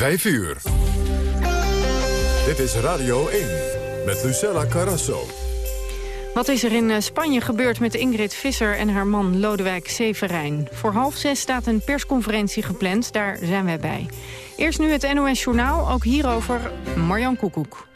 5 uur. Dit is Radio 1 met Lucella Carrasso. Wat is er in eh, Spanje gebeurd met Ingrid Visser en haar man Lodewijk Severijn? Voor half zes staat een persconferentie gepland, daar zijn wij bij. Eerst nu het NOS Journaal, ook hierover Marjan Koekoek.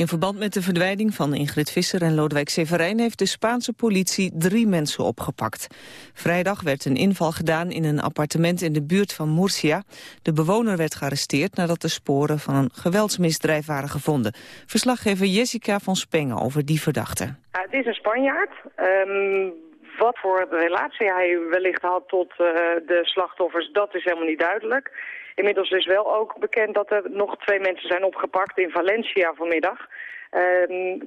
In verband met de verdwijning van Ingrid Visser en Lodewijk Severijn... heeft de Spaanse politie drie mensen opgepakt. Vrijdag werd een inval gedaan in een appartement in de buurt van Murcia. De bewoner werd gearresteerd nadat de sporen van een geweldsmisdrijf waren gevonden. Verslaggever Jessica van Spengen over die verdachte. Het is een Spanjaard. Ehm, wat voor relatie hij wellicht had tot uh, de slachtoffers, dat is helemaal niet duidelijk. Inmiddels is wel ook bekend dat er nog twee mensen zijn opgepakt in Valencia vanmiddag. Uh,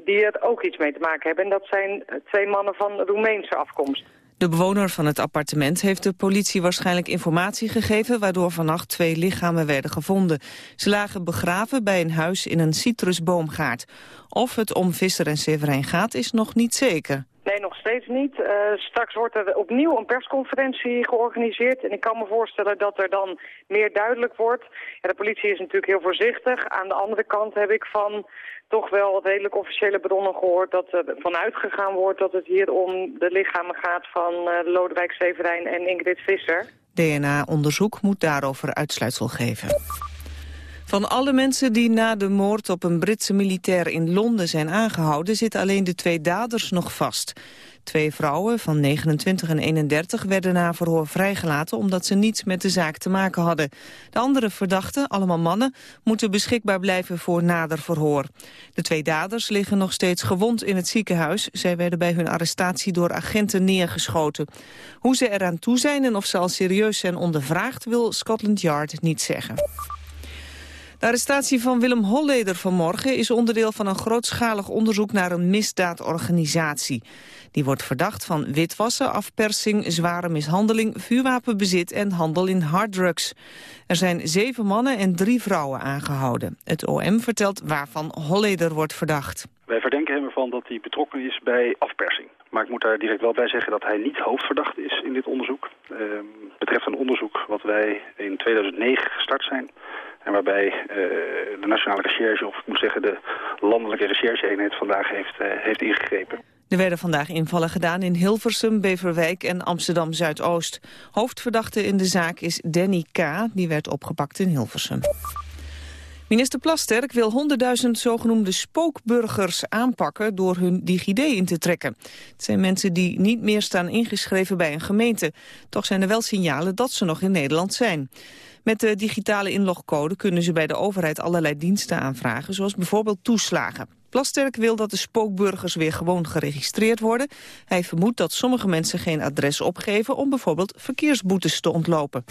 die er ook iets mee te maken hebben. En dat zijn twee mannen van Roemeense afkomst. De bewoner van het appartement heeft de politie waarschijnlijk informatie gegeven... waardoor vannacht twee lichamen werden gevonden. Ze lagen begraven bij een huis in een citrusboomgaard. Of het om Visser en Severijn gaat, is nog niet zeker. Nee, nog steeds niet. Uh, straks wordt er opnieuw een persconferentie georganiseerd. En ik kan me voorstellen dat er dan meer duidelijk wordt. Ja, de politie is natuurlijk heel voorzichtig. Aan de andere kant heb ik van toch wel redelijk officiële bronnen gehoord... dat er vanuit gegaan wordt dat het hier om de lichamen gaat van uh, Lodewijk Severijn en Ingrid Visser. DNA-onderzoek moet daarover uitsluitsel geven. Van alle mensen die na de moord op een Britse militair in Londen zijn aangehouden... zitten alleen de twee daders nog vast. Twee vrouwen van 29 en 31 werden na verhoor vrijgelaten... omdat ze niets met de zaak te maken hadden. De andere verdachten, allemaal mannen, moeten beschikbaar blijven voor nader verhoor. De twee daders liggen nog steeds gewond in het ziekenhuis. Zij werden bij hun arrestatie door agenten neergeschoten. Hoe ze eraan toe zijn en of ze al serieus zijn ondervraagd... wil Scotland Yard niet zeggen. De arrestatie van Willem Holleder vanmorgen is onderdeel van een grootschalig onderzoek naar een misdaadorganisatie. Die wordt verdacht van witwassen, afpersing, zware mishandeling, vuurwapenbezit en handel in harddrugs. Er zijn zeven mannen en drie vrouwen aangehouden. Het OM vertelt waarvan Holleder wordt verdacht. Wij verdenken hem ervan dat hij betrokken is bij afpersing. Maar ik moet daar direct wel bij zeggen dat hij niet hoofdverdacht is in dit onderzoek. Het uh, betreft een onderzoek wat wij in 2009 gestart zijn. En waarbij uh, de Nationale Recherche, of ik moet zeggen de Landelijke Recherche-eenheid vandaag heeft, uh, heeft ingegrepen. Er werden vandaag invallen gedaan in Hilversum, Beverwijk en Amsterdam-Zuidoost. Hoofdverdachte in de zaak is Danny K., die werd opgepakt in Hilversum. Minister Plasterk wil 100.000 zogenoemde spookburgers aanpakken door hun DigiD in te trekken. Het zijn mensen die niet meer staan ingeschreven bij een gemeente. Toch zijn er wel signalen dat ze nog in Nederland zijn. Met de digitale inlogcode kunnen ze bij de overheid allerlei diensten aanvragen, zoals bijvoorbeeld toeslagen. Plasterk wil dat de spookburgers weer gewoon geregistreerd worden. Hij vermoedt dat sommige mensen geen adres opgeven om bijvoorbeeld verkeersboetes te ontlopen.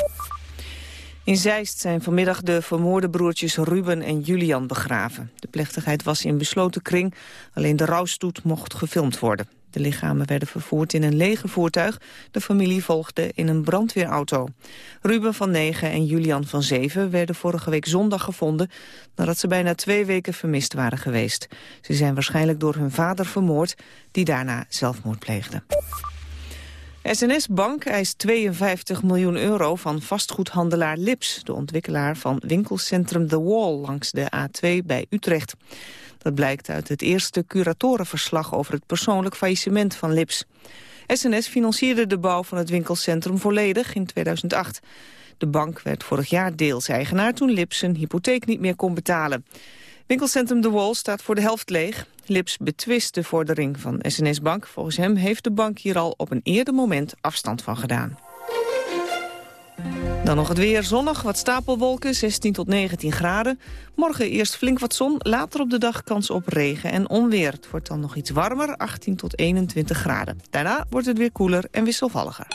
In Zeist zijn vanmiddag de vermoorde broertjes Ruben en Julian begraven. De plechtigheid was in besloten kring, alleen de rouwstoet mocht gefilmd worden. De lichamen werden vervoerd in een lege voertuig. De familie volgde in een brandweerauto. Ruben van 9 en Julian van 7 werden vorige week zondag gevonden... nadat ze bijna twee weken vermist waren geweest. Ze zijn waarschijnlijk door hun vader vermoord... die daarna zelfmoord pleegde. SNS Bank eist 52 miljoen euro van vastgoedhandelaar Lips... de ontwikkelaar van winkelcentrum The Wall langs de A2 bij Utrecht. Dat blijkt uit het eerste curatorenverslag over het persoonlijk faillissement van Lips. SNS financierde de bouw van het winkelcentrum volledig in 2008. De bank werd vorig jaar deels eigenaar toen Lips zijn hypotheek niet meer kon betalen. Winkelcentrum De Wall staat voor de helft leeg. Lips betwist de vordering van SNS Bank. Volgens hem heeft de bank hier al op een eerder moment afstand van gedaan. Dan nog het weer zonnig, wat stapelwolken, 16 tot 19 graden. Morgen eerst flink wat zon, later op de dag kans op regen en onweer. Het wordt dan nog iets warmer, 18 tot 21 graden. Daarna wordt het weer koeler en wisselvalliger.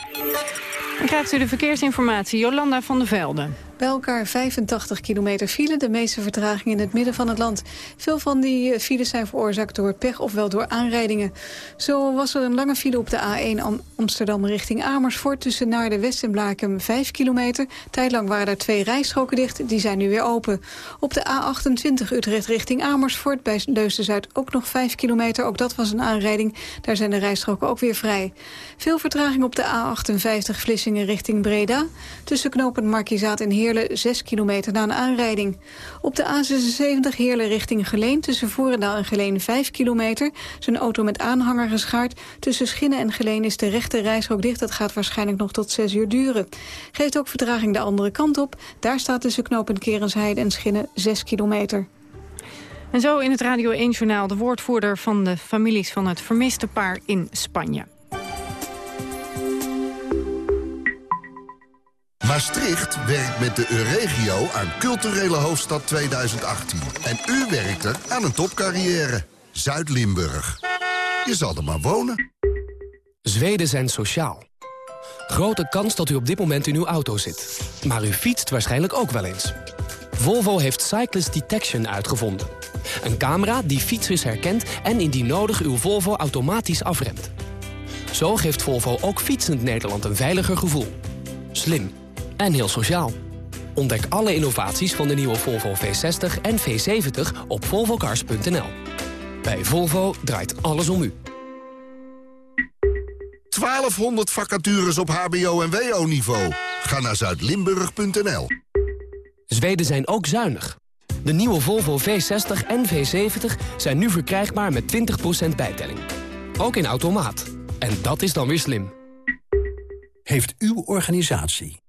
Dan krijgt u de verkeersinformatie, Jolanda van der Velden. Bij elkaar 85 kilometer file, de meeste vertraging in het midden van het land. Veel van die eh, files zijn veroorzaakt door pech ofwel door aanrijdingen. Zo was er een lange file op de A1 Amsterdam richting Amersfoort... tussen Naarden West en Blakem 5 kilometer. Tijdlang waren er twee rijstroken dicht, die zijn nu weer open. Op de A28 Utrecht richting Amersfoort bij Leusden-Zuid ook nog 5 kilometer. Ook dat was een aanrijding, daar zijn de rijstroken ook weer vrij. Veel vertraging op de A58 Vlissingen richting Breda. Tussen knooppunt Markizaat en Heer Heerlen 6 kilometer na een aanrijding. Op de A76 Heerlen richting Geleen tussen Voerendaal en Geleen 5 kilometer. Zijn auto met aanhanger geschaard. Tussen Schinnen en Geleen is de rechte reisrook dicht. Dat gaat waarschijnlijk nog tot 6 uur duren. Geeft ook vertraging de andere kant op. Daar staat tussen knooppunt Kerensheide en Schinnen 6 kilometer. En zo in het Radio 1-journaal de woordvoerder van de families van het vermiste paar in Spanje. Maastricht werkt met de Euregio aan culturele hoofdstad 2018. En u werkt er aan een topcarrière. Zuid-Limburg. Je zal er maar wonen. Zweden zijn sociaal. Grote kans dat u op dit moment in uw auto zit. Maar u fietst waarschijnlijk ook wel eens. Volvo heeft Cyclist Detection uitgevonden. Een camera die fietsers herkent en indien nodig uw Volvo automatisch afremt. Zo geeft Volvo ook fietsend Nederland een veiliger gevoel. Slim en heel sociaal. Ontdek alle innovaties van de nieuwe Volvo V60 en V70 op volvocars.nl. Bij Volvo draait alles om u. 1200 vacatures op hbo- en wo-niveau. Ga naar zuidlimburg.nl. Zweden zijn ook zuinig. De nieuwe Volvo V60 en V70 zijn nu verkrijgbaar met 20% bijtelling. Ook in automaat. En dat is dan weer slim. Heeft uw organisatie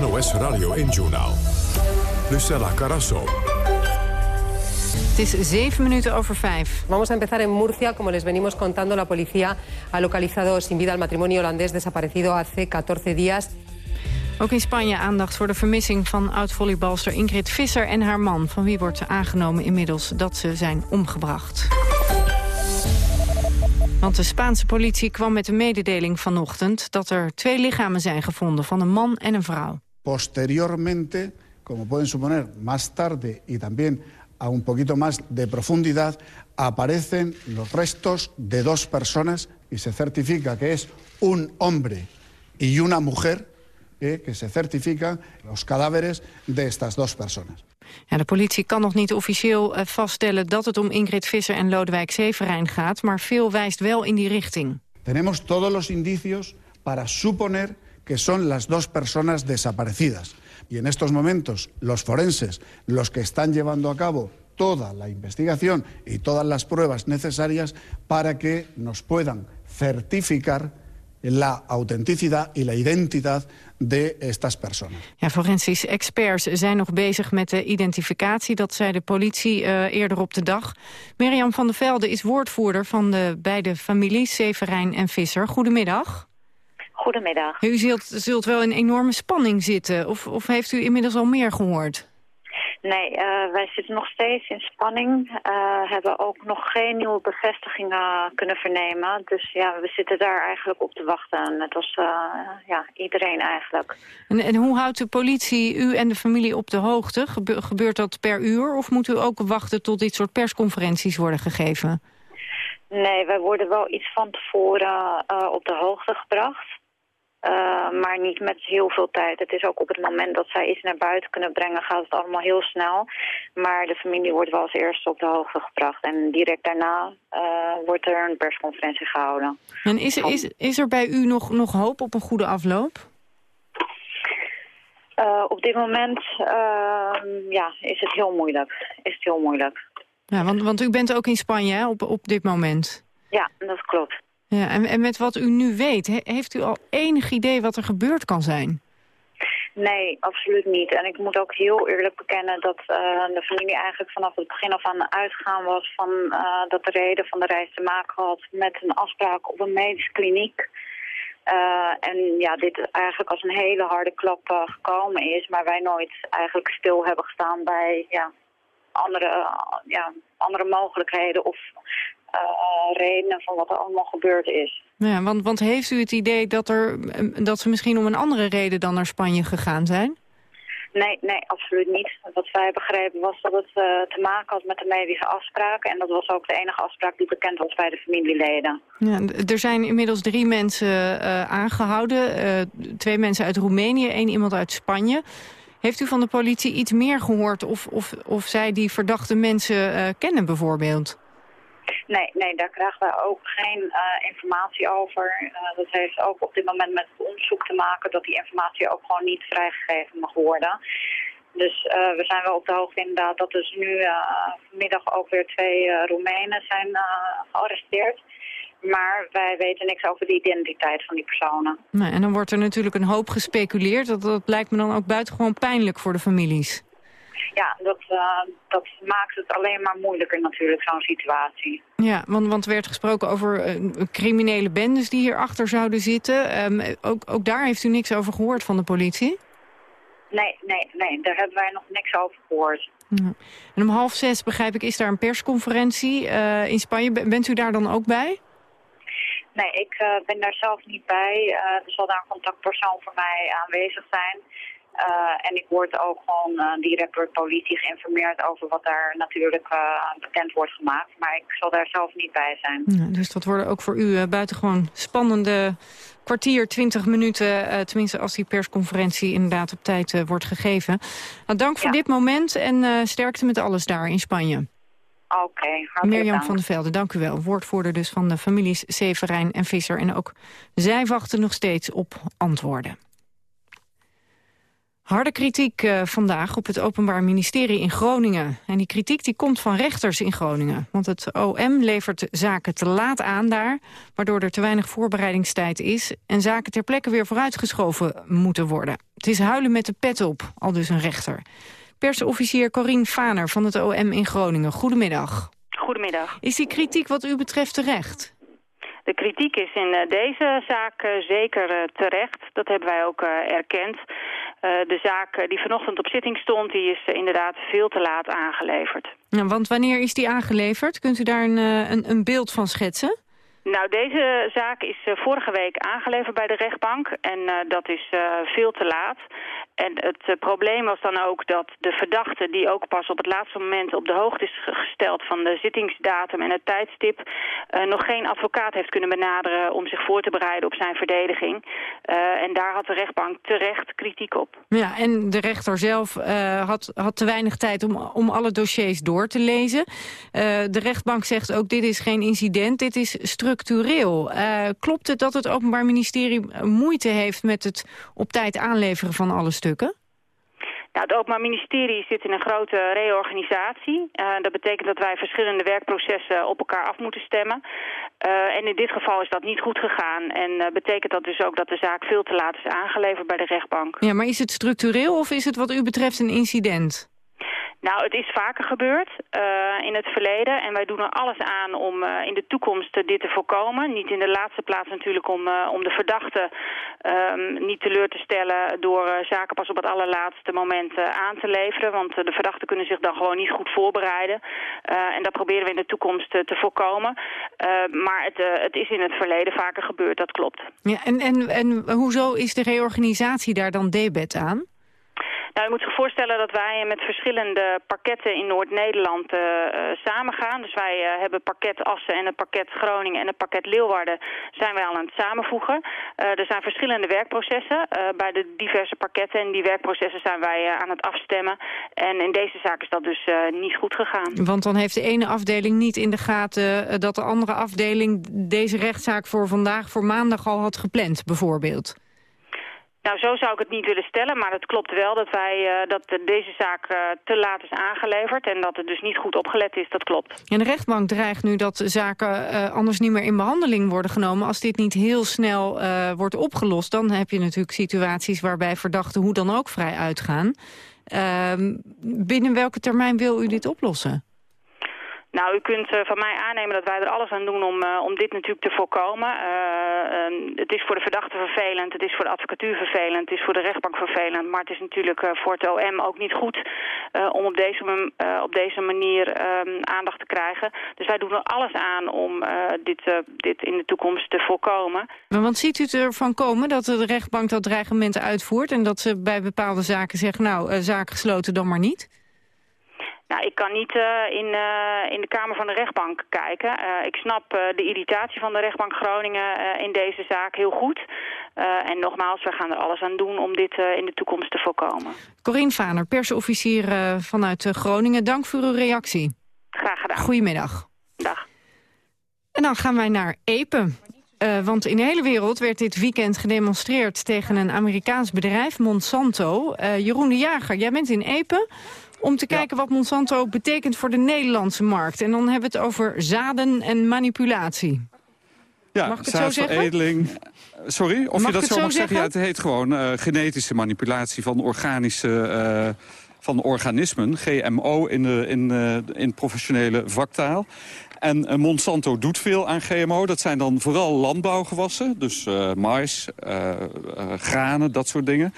NOS Radio 1-journaal. Lucella Carasso. Het is zeven minuten over vijf. Vamos a empezar en Murcia. Como les venimos contando, la policía ha localizado sin vida al matrimonio holandés desaparecido hace 14 días. Ook in Spanje aandacht voor de vermissing van oud-volleybalster Ingrid Visser en haar man... van wie wordt aangenomen inmiddels dat ze zijn omgebracht. Want de Spaanse politie kwam met een mededeling vanochtend... dat er twee lichamen zijn gevonden van een man en een vrouw. Posteriormente, como pueden suponer, más tarde y también a un poquito más de profundidad, aparecen los restos de dos personas y se certifica que es un hombre y una mujer eh, que se certifican los cadáveres de estas dos personas. Ja, de politie kan nog niet officieel uh, vaststellen dat het om Ingrid Visser en Lodewijk Severijn gaat, maar veel wijst wel in die richting. Tenemos todos los indicios para suponer que son las dos personas desaparecidas. Y en estos momentos los forenses, los que están llevando a cabo toda la investigación y todas las pruebas necesarias para que nos puedan certificar la autenticidad y la identidad de estas personas. Ja, forensisch experts zijn nog bezig met de identificatie. Dat zei de politie uh, eerder op de dag. Mirjam van der Velde is woordvoerder van de beide families, Severijn en Visser. Goedemiddag. Goedemiddag. U zult, zult wel in enorme spanning zitten. Of, of heeft u inmiddels al meer gehoord? Nee, uh, wij zitten nog steeds in spanning. Uh, hebben ook nog geen nieuwe bevestigingen kunnen vernemen. Dus ja, we zitten daar eigenlijk op te wachten. Net als uh, ja, iedereen eigenlijk. En, en hoe houdt de politie u en de familie op de hoogte? Gebe gebeurt dat per uur? Of moet u ook wachten tot dit soort persconferenties worden gegeven? Nee, wij worden wel iets van tevoren op de hoogte gebracht. Uh, maar niet met heel veel tijd. Het is ook op het moment dat zij iets naar buiten kunnen brengen, gaat het allemaal heel snel. Maar de familie wordt wel als eerste op de hoogte gebracht. En direct daarna uh, wordt er een persconferentie gehouden. En is, is, is er bij u nog, nog hoop op een goede afloop? Uh, op dit moment ja, is het heel moeilijk. Is het heel moeilijk. Ja, want, want u bent ook in Spanje hè, op, op dit moment. Ja, dat klopt. Ja, en, met wat u nu weet, he, heeft u al enig idee wat er gebeurd kan zijn? Nee, absoluut niet. En ik moet ook heel eerlijk bekennen dat uh, de familie eigenlijk vanaf het begin af aan uitgaan was van uh, dat de reden van de reis te maken had met een afspraak op een medische kliniek. Uh, en ja, dit eigenlijk als een hele harde klap gekomen is, maar wij nooit eigenlijk stil hebben gestaan bij ja, andere, ja, andere mogelijkheden of uh, redenen van wat er allemaal gebeurd is. Ja, want, want heeft u het idee dat, er, dat ze misschien om een andere reden dan naar Spanje gegaan zijn? Nee, nee, absoluut niet. Wat wij begrepen was dat het uh, te maken had met de medische afspraken. En dat was ook de enige afspraak die bekend was bij de familieleden. Ja, er zijn inmiddels drie mensen uh, aangehouden. Uh, twee mensen uit Roemenië, één iemand uit Spanje. Heeft u van de politie iets meer gehoord of, of, of zij die verdachte mensen kennen bijvoorbeeld? Nee, nee, daar krijgen we ook geen uh, informatie over. Uh, dat heeft ook op dit moment met het onderzoek te maken dat die informatie ook gewoon niet vrijgegeven mag worden. Dus uh, we zijn wel op de hoogte inderdaad dat dus nu vanmiddag ook weer twee Roemenen zijn gearresteerd. Maar wij weten niks over de identiteit van die personen. Nee, en dan wordt er natuurlijk een hoop gespeculeerd. Dat, dat lijkt me dan ook buitengewoon pijnlijk voor de families ja, dat, uh, dat maakt het alleen maar moeilijker natuurlijk, zo'n situatie. Ja, want, want er werd gesproken over uh, criminele bendes die hierachter zouden zitten. Um, ook, ook daar heeft u niks over gehoord van de politie? Nee, nee, nee, daar hebben wij nog niks over gehoord. Ja. En om half zes, begrijp ik, is daar een persconferentie uh, in Spanje. Bent u daar dan ook bij? Nee, ik ben daar zelf niet bij. er zal daar een contactpersoon voor mij aanwezig zijn. Uh, en ik word ook gewoon uh, direct door de politie geïnformeerd over wat daar natuurlijk uh, bekend wordt gemaakt. Maar ik zal daar zelf niet bij zijn. Ja, dus dat worden ook voor u buitengewoon spannende kwartier, twintig minuten. tenminste als die persconferentie inderdaad op tijd wordt gegeven. Nou, dank voor dit moment en sterkte met alles daar in Spanje. Oké, okay, Mirjam van der Velde, dank u wel. Woordvoerder dus van de families Severijn en Visser. En ook zij wachten nog steeds op antwoorden. Harde kritiek uh, vandaag op het Openbaar Ministerie in Groningen. En die kritiek die komt van rechters in Groningen. Want het OM levert zaken te laat aan daar... waardoor er te weinig voorbereidingstijd is... en zaken ter plekke weer vooruitgeschoven moeten worden. Het is huilen met de pet op, al dus een rechter. Persofficier Corine Faner van het OM in Groningen. Goedemiddag. Goedemiddag. Is die kritiek wat u betreft terecht? De kritiek is in eh, deze zaak eh, zeker terecht. Dat hebben wij ook erkend. Eh, de zaak eh, die vanochtend op zitting stond, die is eh, inderdaad veel te laat aangeleverd. Want wanneer is die aangeleverd? Kunt u daar een, een, een beeld van schetsen? Nou, deze zaak is vorige week aangeleverd bij de rechtbank en dat is veel te laat. En het uh, probleem was dan ook dat de verdachte, die ook pas op het laatste moment op de hoogte is gesteld van de zittingsdatum en het tijdstip, uh, nog geen advocaat heeft kunnen benaderen om zich voor te bereiden op zijn verdediging. Uh, en daar had de rechtbank terecht kritiek op. Ja, en de rechter zelf had, had te weinig tijd om, om alle dossiers door te lezen. de rechtbank zegt ook, dit is geen incident, dit is structureel. klopt het dat het Openbaar Ministerie moeite heeft met het op tijd aanleveren van alle stukken? Nou, het Openbaar Ministerie zit in een grote reorganisatie. Uh, dat betekent dat wij verschillende werkprocessen op elkaar af moeten stemmen. Uh, en in dit geval is dat niet goed gegaan. En uh, betekent dat dus ook dat de zaak veel te laat is aangeleverd bij de rechtbank. Ja, maar is het structureel of is het wat u betreft een incident? Nou, het is vaker gebeurd uh, in het verleden. En wij doen er alles aan om uh, in de toekomst dit te voorkomen. Niet in de laatste plaats natuurlijk om, om de verdachte um, niet teleur te stellen... door zaken pas op het allerlaatste moment aan te leveren. Want de verdachten kunnen zich dan gewoon niet goed voorbereiden. en dat proberen we in de toekomst te voorkomen. maar het, het is in het verleden vaker gebeurd, dat klopt. Ja, en, en, en hoezo is de reorganisatie daar dan debet aan? Nou, je moet zich voorstellen dat wij met verschillende pakketten in Noord-Nederland uh, samengaan. Dus wij uh, hebben pakket Assen en het pakket Groningen en het pakket Leeuwarden zijn wij al aan het samenvoegen. er zijn verschillende werkprocessen bij de diverse pakketten en die werkprocessen zijn wij aan het afstemmen. En in deze zaak is dat dus niet goed gegaan. Want dan heeft de ene afdeling niet in de gaten dat de andere afdeling deze rechtszaak voor vandaag, voor maandag al had gepland, bijvoorbeeld. Nou, zo zou ik het niet willen stellen, maar het klopt wel dat, wij, uh, dat deze zaak uh, te laat is aangeleverd... en dat het dus niet goed opgelet is, dat klopt. En de rechtbank dreigt nu dat zaken uh, anders niet meer in behandeling worden genomen. Als dit niet heel snel wordt opgelost, dan heb je natuurlijk situaties... waarbij verdachten hoe dan ook vrij uitgaan. Ehm, binnen welke termijn wil u dit oplossen? Nou, u kunt uh, van mij aannemen dat wij er alles aan doen om, uh, om dit natuurlijk te voorkomen. Uh, het is voor de verdachte vervelend, het is voor de advocatuur vervelend, het is voor de rechtbank vervelend. Maar het is natuurlijk voor het OM ook niet goed om op deze, op deze manier ehm, aandacht te krijgen. Dus wij doen er alles aan om dit, dit in de toekomst te voorkomen. Maar want ziet u ervan komen dat de rechtbank dat dreigement uitvoert... en dat ze bij bepaalde zaken zeggen, nou, zaak gesloten dan maar niet? Nou, ik kan niet uh, in, uh, in de Kamer van de rechtbank kijken. Uh, ik snap de irritatie van de rechtbank Groningen in deze zaak heel goed. en nogmaals, we gaan er alles aan doen om dit in de toekomst te voorkomen. Corine Vaner, persofficier vanuit Groningen. Dank voor uw reactie. Graag gedaan. Goedemiddag. Dag. En dan gaan wij naar Epen. want in de hele wereld werd dit weekend gedemonstreerd tegen een Amerikaans bedrijf, Monsanto. Jeroen de Jager, jij bent in Epen om te kijken wat Monsanto betekent voor de Nederlandse markt. En dan hebben we het over zaden en manipulatie. Ja, mag ik het zo zeggen? Sorry, of je dat zo, mag zeggen? Ja, het heet gewoon uh, genetische manipulatie van organische... Uh, van organismen, GMO in, de, in, uh, in professionele vaktaal. En Monsanto doet veel aan GMO. Dat zijn dan vooral landbouwgewassen. Dus mais, granen, dat soort dingen.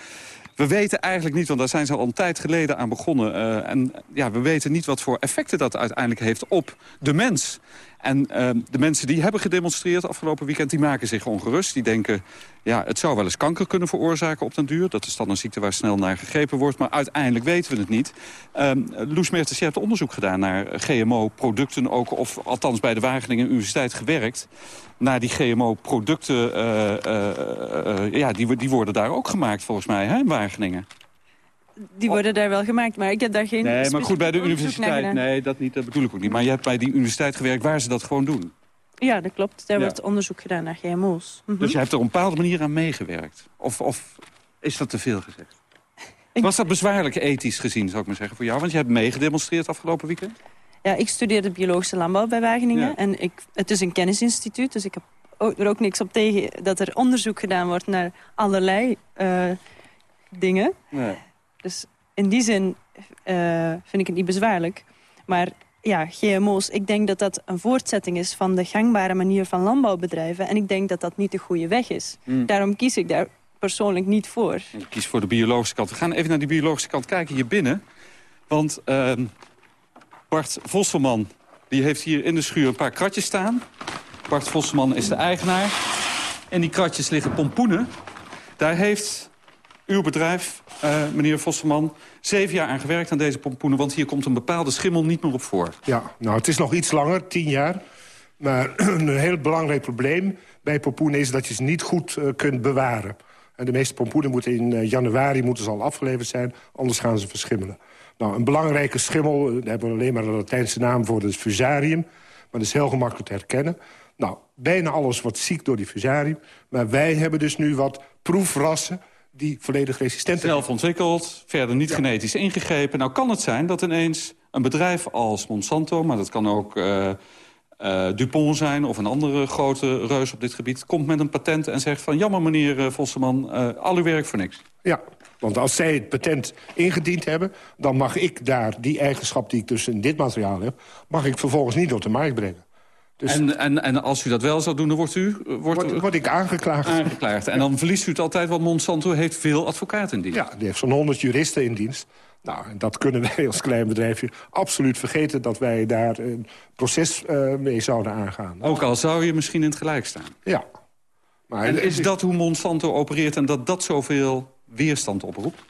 We weten eigenlijk niet, want daar zijn ze al een tijd geleden aan begonnen. Uh, en ja, we weten niet wat voor effecten dat uiteindelijk heeft op de mens. En uh, de mensen die hebben gedemonstreerd afgelopen weekend... die maken zich ongerust. Die denken, ja, het zou wel eens kanker kunnen veroorzaken op den duur. Dat is dan een ziekte waar snel naar gegrepen wordt. Maar uiteindelijk weten we het niet. Uh, Loes Mertens, je hebt onderzoek gedaan naar GMO-producten ook... of althans bij de Wageningen Universiteit gewerkt naar die GMO-producten, uh, uh, uh, ja, die, die worden daar ook gemaakt volgens mij, hè, in Wageningen. Die worden daar wel gemaakt, maar ik heb daar geen Nee, maar goed, bij de universiteit, nee, dat, niet, dat bedoel ik ook niet. Maar je hebt bij die universiteit gewerkt waar ze dat gewoon doen. Ja, dat klopt. Daar wordt onderzoek gedaan naar GMO's. Mhm. Dus je hebt er op een bepaalde manier aan meegewerkt? Of, of is dat te veel gezegd? Was dat bezwaarlijk ethisch gezien, zou ik maar zeggen, voor jou? Want je hebt meegedemonstreerd afgelopen weekend? Ja, ik studeerde biologische landbouw bij Wageningen. En ik, het is een kennisinstituut, dus ik heb ook, er ook niks op tegen... dat er onderzoek gedaan wordt naar allerlei uh, dingen. Nee. Dus in die zin uh, vind ik het niet bezwaarlijk. Maar ja, GMO's, ik denk dat dat een voortzetting is... van de gangbare manier van landbouwbedrijven. En ik denk dat dat niet de goede weg is. Mm. Daarom kies ik daar persoonlijk niet voor. Ik kies voor de biologische kant. We gaan even naar die biologische kant kijken hier binnen. Want... Uh, Bart Vosselman die heeft hier in de schuur een paar kratjes staan. Bart Vosselman is de eigenaar. En die kratjes liggen pompoenen. Daar heeft uw bedrijf, uh, meneer Vosselman, zeven jaar aan gewerkt aan deze pompoenen. Want hier komt een bepaalde schimmel niet meer op voor. Ja, nou het is nog iets langer, tien jaar. Maar een heel belangrijk probleem bij pompoenen is dat je ze niet goed uh, kunt bewaren. En de meeste pompoenen moeten in uh, januari moeten al afgeleverd zijn, anders gaan ze verschimmelen. Nou, een belangrijke schimmel, daar hebben we alleen maar een Latijnse naam voor, dat is fusarium. Maar dat is heel gemakkelijk te herkennen. Nou, bijna alles wordt ziek door die fusarium. Maar wij hebben dus nu wat proefrassen die volledig resistent zijn. Zelf ontwikkeld, verder niet genetisch ingegrepen. Nou kan het zijn dat ineens een bedrijf als Monsanto... maar dat kan ook uh, uh, Dupont zijn of een andere grote reus op dit gebied... komt met een patent en zegt van... jammer meneer uh, Vosseman, al uw werk voor niks. Ja, want als zij het patent ingediend hebben... dan mag ik daar die eigenschap die ik dus in dit materiaal heb... mag ik vervolgens niet op de markt brengen. Dus en, en, en als u dat wel zou doen, dan wordt u... Wordt, word, ik aangeklaagd. aangeklaagd. En dan verliest u het altijd, want Monsanto heeft veel advocaten in dienst. Ja, die heeft zo'n 100 juristen in dienst. Nou, en dat kunnen wij als klein bedrijfje absoluut vergeten... dat wij daar een proces uh, mee zouden aangaan. Ook al zou je misschien in het gelijk staan. Ja. Maar en is dat hoe Monsanto opereert en dat dat zoveel weerstand oproept?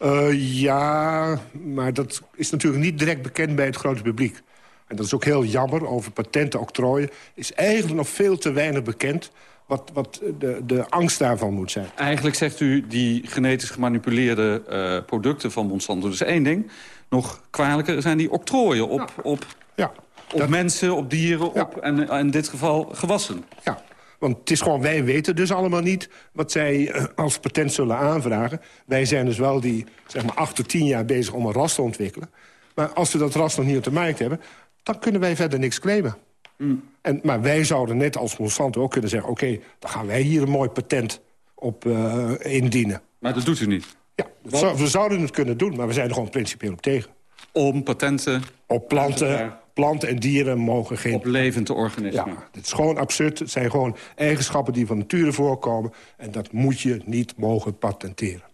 Uh, ja, maar dat is natuurlijk niet direct bekend bij het grote publiek. En dat is ook heel jammer. Over patenten, octrooien is eigenlijk nog veel te weinig bekend... wat, wat de, de angst daarvan moet zijn. Eigenlijk zegt u die genetisch gemanipuleerde uh, producten van Monsanto. Dus één ding, nog kwalijker zijn die octrooien op, ja. op, ja, op dat... mensen, op dieren, ja. op en in dit geval gewassen. Ja, want het is gewoon, wij weten dus allemaal niet wat zij uh, als patent zullen aanvragen. Wij zijn dus wel die, zeg maar, acht tot tien jaar bezig om een ras te ontwikkelen. Maar als we dat ras nog niet op de markt hebben... dan kunnen wij verder niks claimen. Mm. En, maar wij zouden net als Monsanto ook kunnen zeggen... oké, okay, dan gaan wij hier een mooi patent op uh, indienen. Maar dat doet u niet? Ja, zou, we zouden het kunnen doen, maar we zijn er gewoon principieel op tegen. Om patenten... Op planten, planten en dieren mogen geen... Op levende organismen. Ja, het is gewoon absurd. Het zijn gewoon eigenschappen die van nature voorkomen. En dat moet je niet mogen patenteren.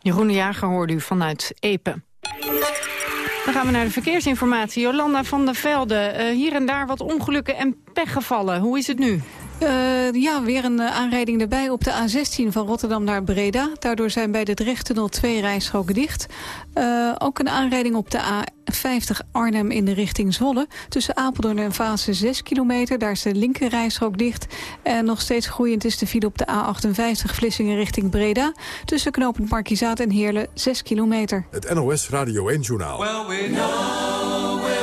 Jeroen de Jager hoorde u vanuit Epe. Dan gaan we naar de verkeersinformatie. Jolanda van der Velde, uh, hier en daar wat ongelukken en pechgevallen. Hoe is het nu? Uh, ja, weer een uh, aanrijding erbij op de A16 van Rotterdam naar Breda. Daardoor zijn bij de Drechttunnel twee rijstroken dicht. Uh, ook een aanrijding op de A50 Arnhem in de richting Zwolle. Tussen Apeldoorn en Vaassen 6 kilometer. Daar is de linker rijstrook dicht. En nog steeds groeiend is de file op de A58 Vlissingen richting Breda. Tussen knooppunt Markizaat en Heerlen 6 kilometer. Het NOS Radio 1 Journaal. Well, we know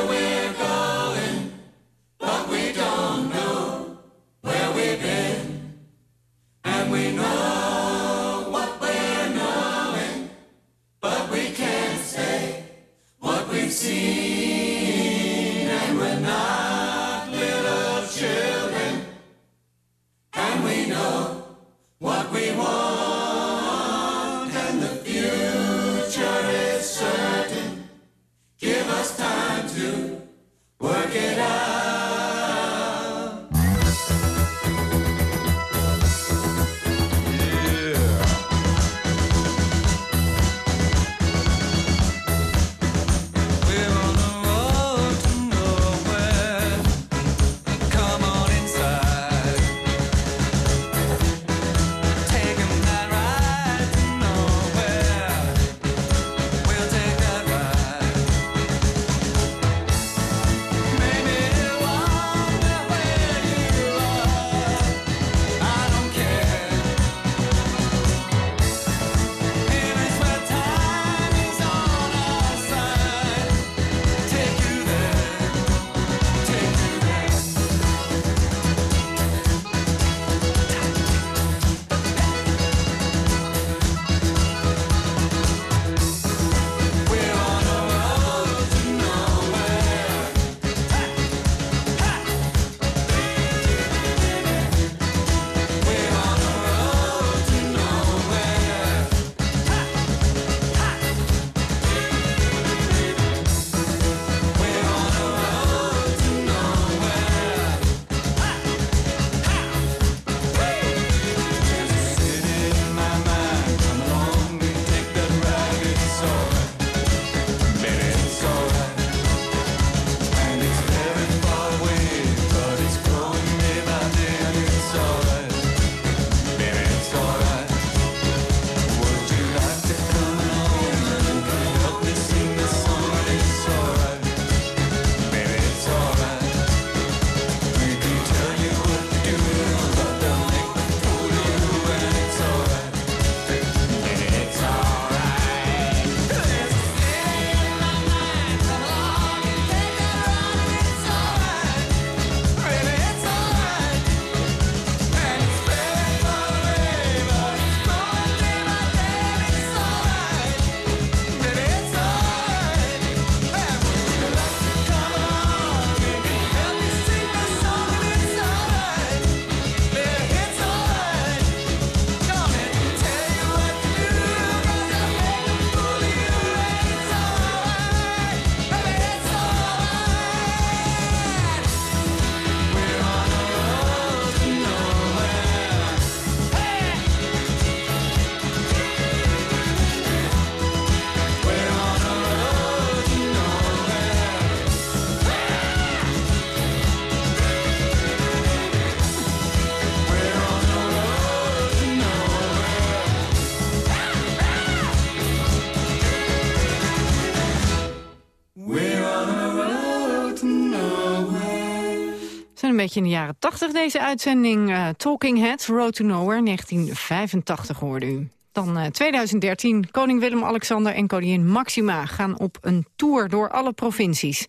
beetje in de jaren 80 deze uitzending. eh, Talking Heads, Road to Nowhere, 1985 hoorde u. Dan eh, 2013, koning Willem-Alexander en koningin Maxima... gaan op een tour door alle provincies.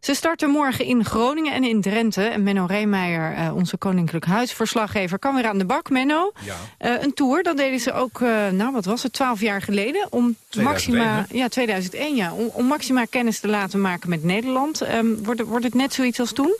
Ze starten morgen in Groningen en in Drenthe. En Menno Reemeijer, eh, onze koninklijk huisverslaggever... kan weer aan de bak, Menno. Ja. Eh, een tour, dat deden ze ook, eh, nou wat was het, twaalf jaar geleden... om 2001, Maxima, hè? ja, 2001, ja, om, om Maxima kennis te laten maken met Nederland. Ehm, wordt, wordt het net zoiets als toen?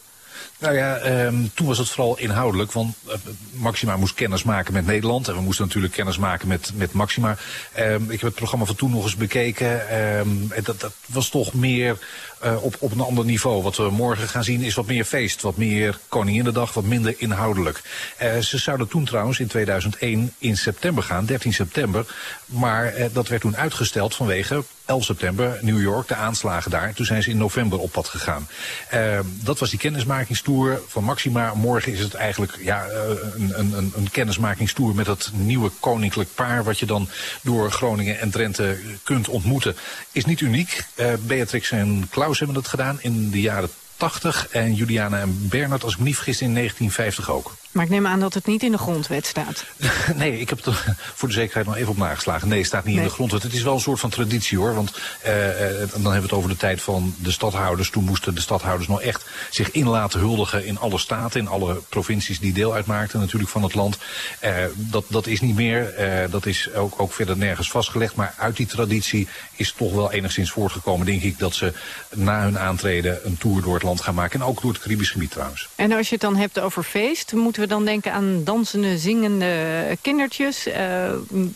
Nou ja, ehm, toen was het vooral inhoudelijk, want eh, Maxima moest kennis maken met Nederland. En we moesten natuurlijk kennis maken met, met Maxima. Ehm, ik heb het programma van toen nog eens bekeken. Ehm, en dat, dat was toch meer eh, op, op een ander niveau. Wat we morgen gaan zien is wat meer feest, wat meer Koninginnedag, wat minder inhoudelijk. Eh, ze zouden toen trouwens in 2001 in september gaan, 13 september. Maar dat werd toen uitgesteld vanwege 11 september, New York, de aanslagen daar. Toen zijn ze in november op pad gegaan. Eh, dat was die kennismakingstour van Maxima. Morgen is het eigenlijk ja, eh, een, een, een kennismakingstour met het nieuwe koninklijk paar... wat je dan door Groningen en Drenthe kunt ontmoeten. Is niet uniek. Eh, Beatrix en Klaus hebben het gedaan in de jaren 80. En Juliana en Bernard, als ik me niet vergis, in 1950 ook. Maar ik neem aan dat het niet in de grondwet staat. Nee, ik heb het er voor de zekerheid nog even op nageslagen. Nee, het staat niet in de grondwet. Het is wel een soort van traditie hoor. Want eh, eh, dan hebben we het over de tijd van de stadhouders. Toen moesten de stadhouders nog echt zich in laten huldigen in alle staten. In alle provincies die deel uitmaakten natuurlijk van het land. Eh, dat, dat is niet meer. Eh, dat is ook, ook verder nergens vastgelegd. Maar uit die traditie is toch wel enigszins voortgekomen, denk ik, dat ze na hun aantreden een tour door het land gaan maken. En ook door het Caribisch gebied trouwens. En als je het dan hebt over feest, moeten we dan denken aan dansende, zingende kindertjes, eh,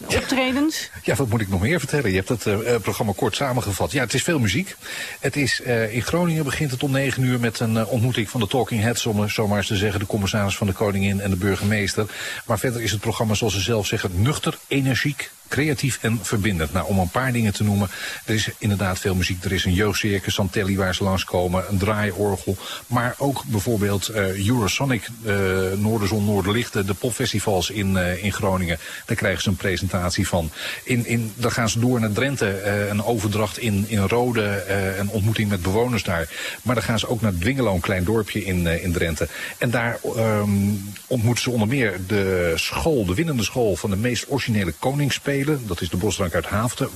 optredens? Ja, wat moet ik nog meer vertellen? Je hebt het eh, eh, programma kort samengevat. Ja, het is veel muziek. Het is, in Groningen begint het om negen uur met een ontmoeting van de Talking Heads, om het zo maar eens te zeggen, de commissaris van de koningin en de burgemeester. Maar verder is het programma, zoals ze zelf zeggen, nuchter, energiek, creatief en verbindend. Nou, om een paar dingen te noemen. Er is inderdaad veel muziek. Er is een jeugdcircus, Santelli waar ze langskomen, een draaiorgel. Maar ook bijvoorbeeld eh, Eurosonic, eh Noorderzon, Noorderlichten, de popfestivals in, eh, in Groningen. Daar krijgen ze een presentatie van. In, in, dan gaan ze door naar Drenthe, een overdracht in, in Rode, een ontmoeting met bewoners daar. Maar dan gaan ze ook naar Dwingelo, een klein dorpje in, in Drenthe. En daar ehm, ontmoeten ze onder meer de school, de winnende school van de meest originele Dat is de bosdrank uit Haaften.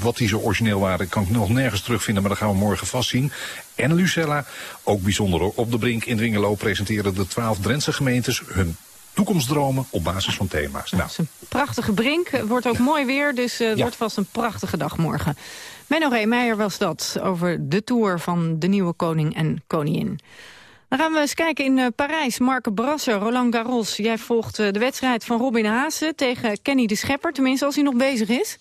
Wat die zo origineel waren, kan ik nog nergens terugvinden, maar dat gaan we morgen vastzien. En Lucella, ook bijzonder hoor, op de brink in Dwingelo presenteren de twaalf Drentse gemeentes hun toekomstdromen op basis van thema's. Nou, Prachtige brink, het wordt ook mooi weer, dus eh, het Ja. wordt vast een prachtige dag morgen. Menno Reemeijer was dat, over de tour van de nieuwe koning en koningin. Dan gaan we eens kijken in eh, Parijs. Marke Brasser, Roland Garros. Jij volgt eh, de wedstrijd van Robin Haase tegen Kenny de Schepper. Tenminste, als hij nog bezig is.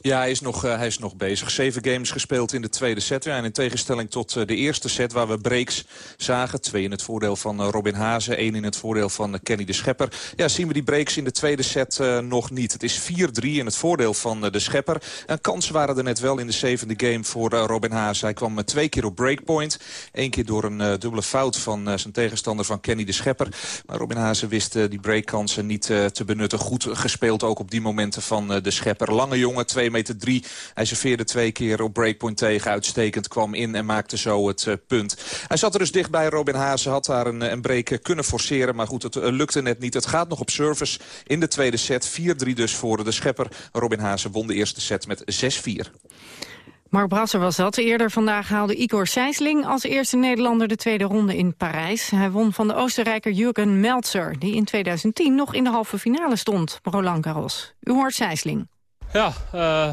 Ja, hij is, nog, eh, hij is nog bezig. Zeven games gespeeld in de tweede set. En in tegenstelling tot eh, de eerste set waar we breaks zagen. Twee in het voordeel van eh, Robin Hazen. één in het voordeel van Kenny de Schepper. Ja, zien we die breaks in de tweede set nog niet. Het is 4-3 in het voordeel van de Schepper. En kansen waren er net wel in de zevende game voor Robin Hazen. Hij kwam twee keer op breakpoint. Eén keer door een dubbele fout van zijn tegenstander van Kenny de Schepper. Maar Robin Hazen wist die breakkansen niet te benutten. Goed gespeeld ook op die momenten van de Schepper. Lange jongen, 2 meter 3. Hij serveerde twee keer op breakpoint tegen. Uitstekend kwam in en maakte zo het eh, punt. Hij zat er dus dichtbij. Robin Hazen had daar een, eh, een break eh, kunnen forceren. Maar goed, het lukte net niet. Het gaat nog op service in de tweede set. 4-3 dus voor de Schepper. Robin Hazen won de eerste set met 6-4. Mark Brasser was dat. Eerder vandaag haalde Igor Sijsling als eerste Nederlander de tweede ronde in Parijs. Hij won van de Oostenrijker Jürgen Meltzer, die in 2010 nog in de halve finale stond, Roland Garros. U hoort Sijsling. Ja, eh,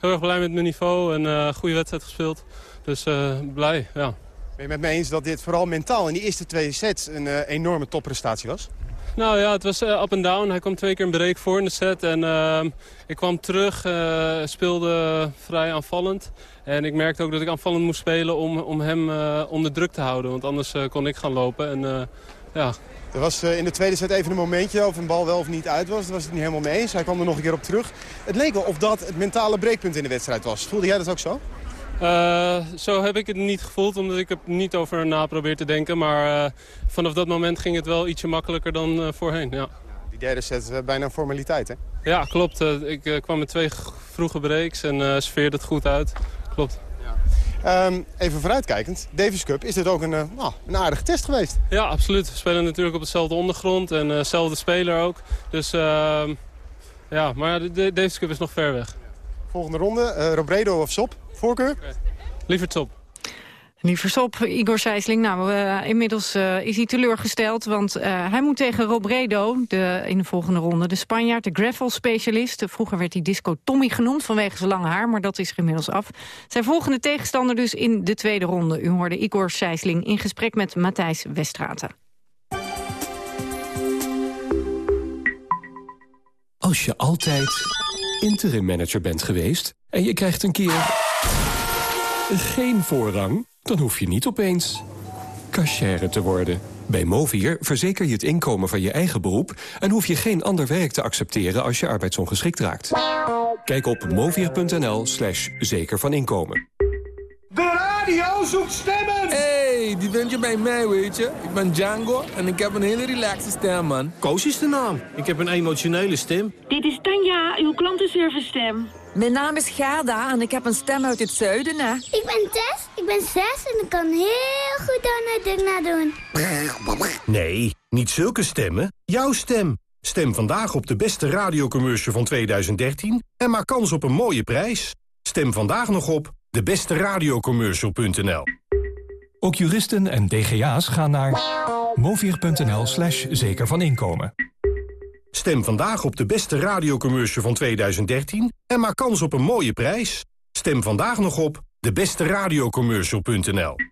heel erg blij met mijn niveau en eh goede wedstrijd gespeeld. Dus eh, blij, ja. Ben je met me eens dat dit vooral mentaal in die eerste twee sets een enorme topprestatie was? Nou ja, het was up en down. Hij kwam twee keer een break voor in de set. En ehm, ik kwam terug, eh, speelde vrij aanvallend. En ik merkte ook dat ik aanvallend moest spelen om, om hem onder druk te houden. Want anders kon ik gaan lopen. En ja, Er was eh, in de tweede set even een momentje of een bal wel of niet uit was. Daar was het niet helemaal mee eens. Hij kwam er nog een keer op terug. Het leek wel of dat het mentale breekpunt in de wedstrijd was. Voelde jij dat ook zo? Eh, zo heb ik het niet gevoeld, omdat ik er niet over na probeer te denken. Maar eh, vanaf dat moment ging het wel ietsje makkelijker dan voorheen, ja. Die derde set bijna een formaliteit, hè? Ja, klopt. Ik kwam met twee vroege breaks en sfeerde het goed uit. Klopt. Ehm, even vooruitkijkend. Davis Cup, is dit ook een, eh, nou, een aardige test geweest? Ja, absoluut. We spelen natuurlijk op hetzelfde ondergrond en eh, dezelfde speler ook. Dus ehm, ja, maar de, Davis Cup is nog ver weg. Volgende ronde, eh, Robredo of Sop? Voorkeur? Liever top. Die versop, Igor Sijsling, nou, uh, inmiddels uh, is hij teleurgesteld... want uh, hij moet tegen Robredo de, in de volgende ronde. De Spanjaard, de gravel-specialist. Vroeger werd hij Disco Tommy genoemd vanwege zijn lange haar... maar dat is er inmiddels af. Zijn volgende tegenstander dus in de tweede ronde. U hoorde Igor Sijsling in gesprek met Matthijs Westraten. Als je altijd interim manager bent geweest... en je krijgt een keer geen voorrang dan hoef je niet opeens cashier te worden. Bij Movier verzeker je het inkomen van je eigen beroep... en hoef je geen ander werk te accepteren als je arbeidsongeschikt raakt. Kijk op movier.nl slash zeker van inkomen. De radio zoekt stemmen! hey, die vind je bij mij, weet je. Ik ben Django en ik heb een hele relaxe stem, man. Koos is de naam. Ik heb een emotionele stem. Dit is Tanja, uw klantenservice stem. Mijn naam is Gerda en ik heb een stem uit het zuiden, hè. Ik ben Tess, ik ben zes en ik kan heel goed aan het nadoen. Nee, niet zulke stemmen. Jouw stem. Stem vandaag op de beste radiocommercial van 2013 en maak kans op een mooie prijs. Stem vandaag nog op debesteradiocommercial.nl Ook juristen en DGA's gaan naar movier.nl slash zeker van inkomen. Stem vandaag op de beste radiocommercial van 2013 en maak kans op een mooie prijs. Stem vandaag nog op debesteradiocommercial.nl Predik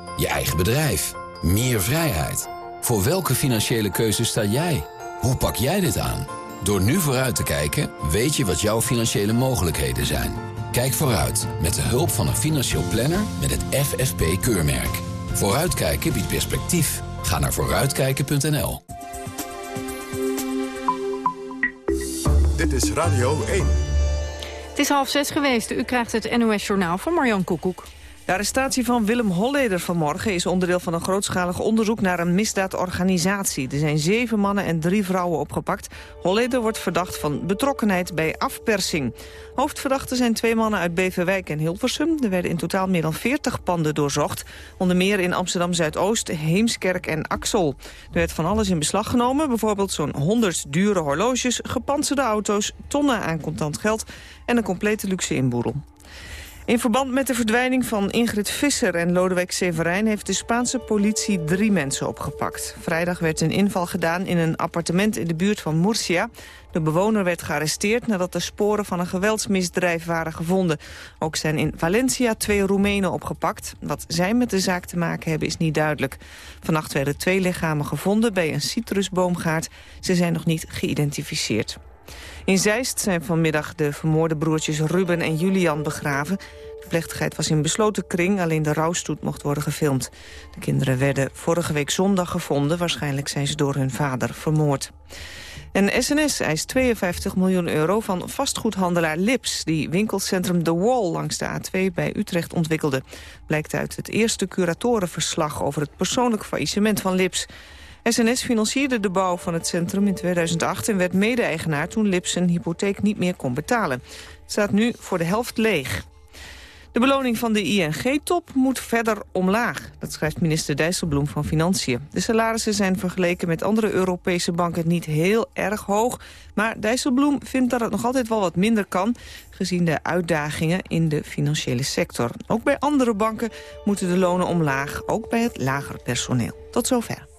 je eigen bedrijf, meer vrijheid. Voor welke financiële keuze sta jij? Hoe pak jij dit aan? Door nu vooruit te kijken, weet je wat jouw financiële mogelijkheden zijn. Kijk vooruit met de hulp van een financieel planner met het FFP-keurmerk. Vooruitkijken biedt perspectief. Ga naar vooruitkijken.nl. Dit is Radio 1. Het is half zes geweest. U krijgt het NOS-journaal van Marjan Koekoek. De arrestatie van Willem Holleder vanmorgen is onderdeel van een grootschalig onderzoek naar een misdaadorganisatie. Er zijn zeven mannen en drie vrouwen opgepakt. Holleder wordt verdacht van betrokkenheid bij afpersing. Hoofdverdachten zijn twee mannen uit Beverwijk en Hilversum. Er werden in totaal meer dan 40 panden doorzocht. Onder meer in Amsterdam-Zuidoost, Heemskerk en Axel. Er werd van alles in beslag genomen. Bijvoorbeeld zo'n 100 dure horloges, gepantserde auto's, tonnen aan contant geld en een complete luxe inboedel. In verband met de verdwijning van Ingrid Visser en Lodewijk Severijn... heeft de Spaanse politie drie mensen opgepakt. Vrijdag werd een inval gedaan in een appartement in de buurt van Murcia. De bewoner werd gearresteerd nadat er sporen van een geweldsmisdrijf waren gevonden. Ook zijn in Valencia twee Roemenen opgepakt. Wat zij met de zaak te maken hebben is niet duidelijk. Vannacht werden twee lichamen gevonden bij een citrusboomgaard. Ze zijn nog niet geïdentificeerd. In Zeist zijn vanmiddag de vermoorde broertjes Ruben en Julian begraven. De plechtigheid was in besloten kring, alleen de rouwstoet mocht worden gefilmd. De kinderen werden vorige week zondag gevonden. Waarschijnlijk zijn ze door hun vader vermoord. En SNS eist 52 miljoen euro van vastgoedhandelaar Lips... die winkelcentrum The Wall langs de A2 bij Utrecht ontwikkelde. Blijkt uit het eerste curatorenverslag over het persoonlijk faillissement van Lips. SNS financierde de bouw van het centrum in 2008 en werd mede-eigenaar toen Lips zijn hypotheek niet meer kon betalen. Het staat nu voor de helft leeg. De beloning van de ING-top moet verder omlaag. Dat schrijft minister Dijsselbloem van Financiën. De salarissen zijn vergeleken met andere Europese banken niet heel erg hoog. Maar Dijsselbloem vindt dat het nog altijd wel wat minder kan... gezien de uitdagingen in de financiële sector. Ook bij andere banken moeten de lonen omlaag, ook bij het lagere personeel. Tot zover.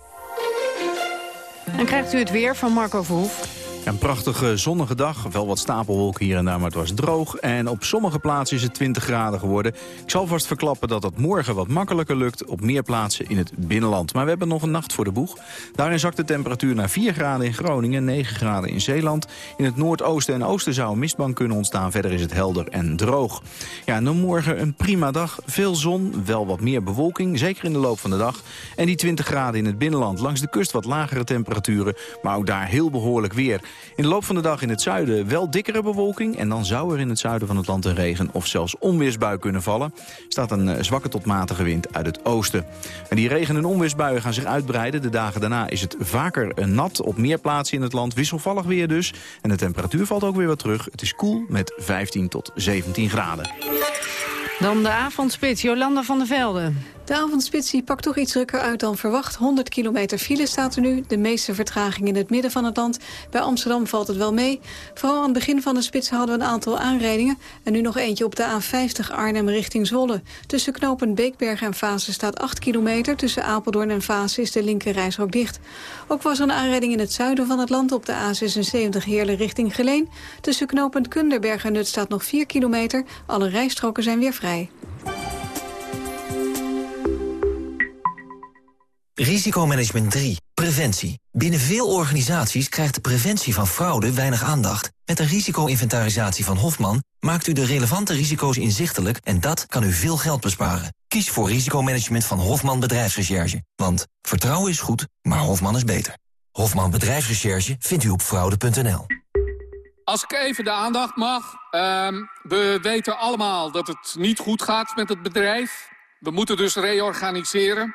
Dan krijgt u het weer van Marco Verhoef. Een prachtige zonnige dag, wel wat stapelwolken hier en daar, maar het was droog. En op sommige plaatsen is het 20 graden geworden. Ik zal vast verklappen dat het morgen wat makkelijker lukt op meer plaatsen in het binnenland. Maar we hebben nog een nacht voor de boeg. Daarin zakt de temperatuur naar 4 graden in Groningen, 9 graden in Zeeland. In het noordoosten en oosten zou een mistbank kunnen ontstaan. Verder is het helder en droog. Ja, en dan morgen een prima dag. Veel zon, wel wat meer bewolking, zeker in de loop van de dag. En die 20 graden in het binnenland. Langs de kust wat lagere temperaturen, maar ook daar heel behoorlijk weer. In de loop van de dag in het zuiden wel dikkere bewolking... en dan zou er in het zuiden van het land een regen of zelfs onweersbui kunnen vallen. Er staat een eh, zwakke tot matige wind uit het oosten. En die regen- en onweersbuien gaan zich uitbreiden. De dagen daarna is het vaker eh, nat op meer plaatsen in het land. Wisselvallig weer dus. En de temperatuur valt ook weer wat terug. Het is koel met 15 tot 17 graden. Dan de avondspits, Jolanda van der Velde. De avondspits pakt toch iets drukker uit dan verwacht. 100 kilometer file staat er nu. De meeste vertraging in het midden van het land. Bij Amsterdam valt het wel mee. Vooral aan het begin van de spits hadden we een aantal aanrijdingen. En nu nog eentje op de A50 Arnhem richting Zwolle. Tussen knopen Beekberg en Vaassen staat 8 kilometer. Tussen Apeldoorn en Vaassen is de linker reisrook dicht. Ook was er een aanrijding in het zuiden van het land op de A76 Heerlen richting Geleen. Tussen knooppunt Kunderberg en Nut staat nog 4 kilometer. Alle rijstroken zijn weer vrij. Risicomanagement 3. Preventie. Binnen veel organisaties krijgt de preventie van fraude weinig aandacht. Met een risico-inventarisatie van Hofman maakt u de relevante risico's inzichtelijk en dat kan u veel geld besparen. Kies voor risicomanagement van Hofman Bedrijfsrecherche. Want vertrouwen is goed, maar Hofman is beter. Hofman Bedrijfsrecherche vindt u op fraude.nl. Als ik even de aandacht mag. ehm, we weten allemaal dat het niet goed gaat met het bedrijf. We moeten dus reorganiseren.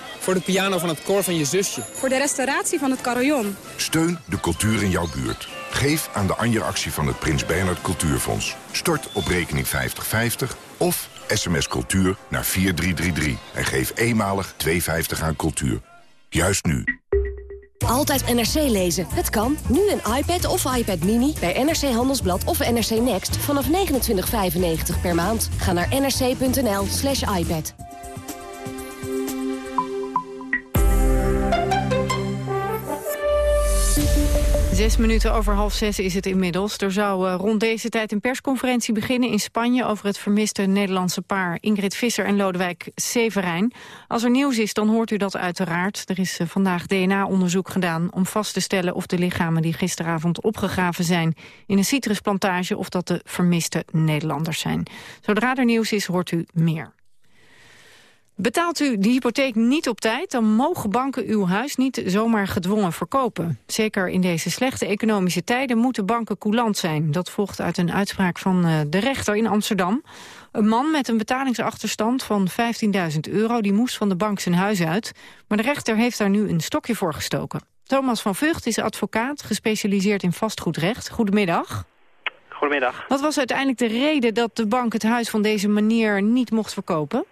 Voor de piano van het koor van je zusje. Voor de restauratie van het carillon. Steun de cultuur in jouw buurt. Geef aan de Anja-actie van het Prins Bernhard Cultuurfonds. Stort op rekening 5050 of sms cultuur naar 4333. En geef eenmalig 2,50 aan cultuur. Juist nu. Altijd NRC lezen. Het kan. Nu een iPad of iPad Mini bij NRC Handelsblad of NRC Next vanaf 29,95 per maand. Ga naar nrc.nl slash iPad. Zes minuten over half zes is het inmiddels. Er zou eh, rond deze tijd een persconferentie beginnen in Spanje... over het vermiste Nederlandse paar Ingrid Visser en Lodewijk Severijn. Als er nieuws is, dan hoort u dat uiteraard. Er is eh, vandaag DNA-onderzoek gedaan om vast te stellen... of de lichamen die gisteravond opgegraven zijn in een citrusplantage... of dat de vermiste Nederlanders zijn. Zodra er nieuws is, hoort u meer. Betaalt u de hypotheek niet op tijd, dan mogen banken uw huis niet zomaar gedwongen verkopen. Zeker in deze slechte economische tijden moeten banken coulant zijn. Dat volgt uit een uitspraak van eh, de rechter in Amsterdam. Een man met een betalingsachterstand van 15.000 euro... die moest van de bank zijn huis uit. Maar de rechter heeft daar nu een stokje voor gestoken. Thomas van Vught is advocaat, gespecialiseerd in vastgoedrecht. Goedemiddag. Goedemiddag. Wat was uiteindelijk de reden dat de bank het huis van deze manier niet mocht verkopen?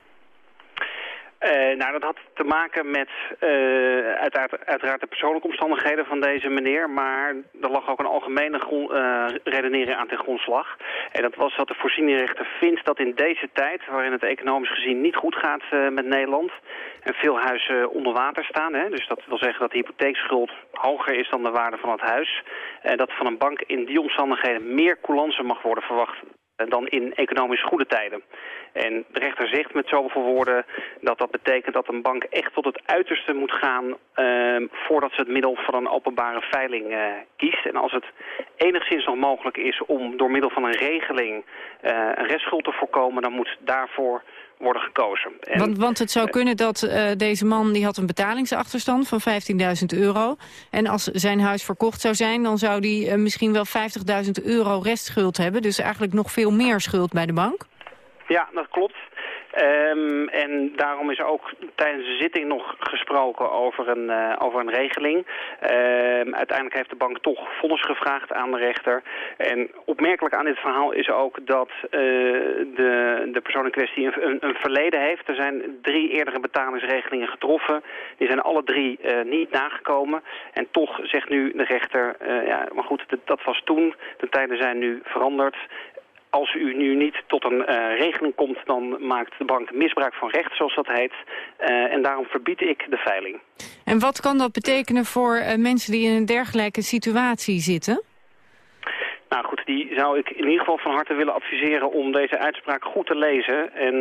Eh, nou, dat had te maken met eh, uiteraard, de persoonlijke omstandigheden van deze meneer. Maar er lag ook een algemene grond, eh, redenering aan ten grondslag. En dat was dat de voorzieningrechter vindt dat in deze tijd, waarin het economisch gezien niet goed gaat met Nederland... en veel huizen onder water staan, hè, dus dat wil zeggen dat de hypotheekschuld hoger is dan de waarde van het huis... dat van een bank in die omstandigheden meer coulance mag worden verwacht dan in economisch goede tijden. En de rechter zegt met zoveel woorden dat dat betekent dat een bank echt tot het uiterste moet gaan eh, voordat ze het middel van een openbare veiling eh, kiest. En als het enigszins nog mogelijk is om door middel van een regeling uh, een restschuld te voorkomen, dan moet daarvoor worden gekozen. En, want, want het zou kunnen dat uh, deze man die had een betalingsachterstand van 15.000 euro. En als zijn huis verkocht zou zijn, dan zou hij uh, misschien wel 50.000 euro restschuld hebben. Dus eigenlijk nog veel meer schuld bij de bank. Ja, dat klopt. Um, en daarom is ook tijdens de zitting nog gesproken over een, uh, over een regeling. Um, uiteindelijk heeft de bank toch vonnis gevraagd aan de rechter. En opmerkelijk aan dit verhaal is ook dat uh, de, de persoon in kwestie een, een, verleden heeft. Er zijn drie eerdere betalingsregelingen getroffen. Die zijn alle drie uh, niet nagekomen. En toch zegt nu de rechter, ja, maar goed, dat was toen. De tijden zijn nu veranderd als u nu niet tot een uh, regeling komt, dan maakt de bank misbruik van recht, zoals dat heet. Uh, en daarom verbied ik de veiling. En wat kan dat betekenen voor uh, mensen die in een dergelijke situatie zitten? Nou goed, die zou ik in ieder geval van harte willen adviseren om deze uitspraak goed te lezen en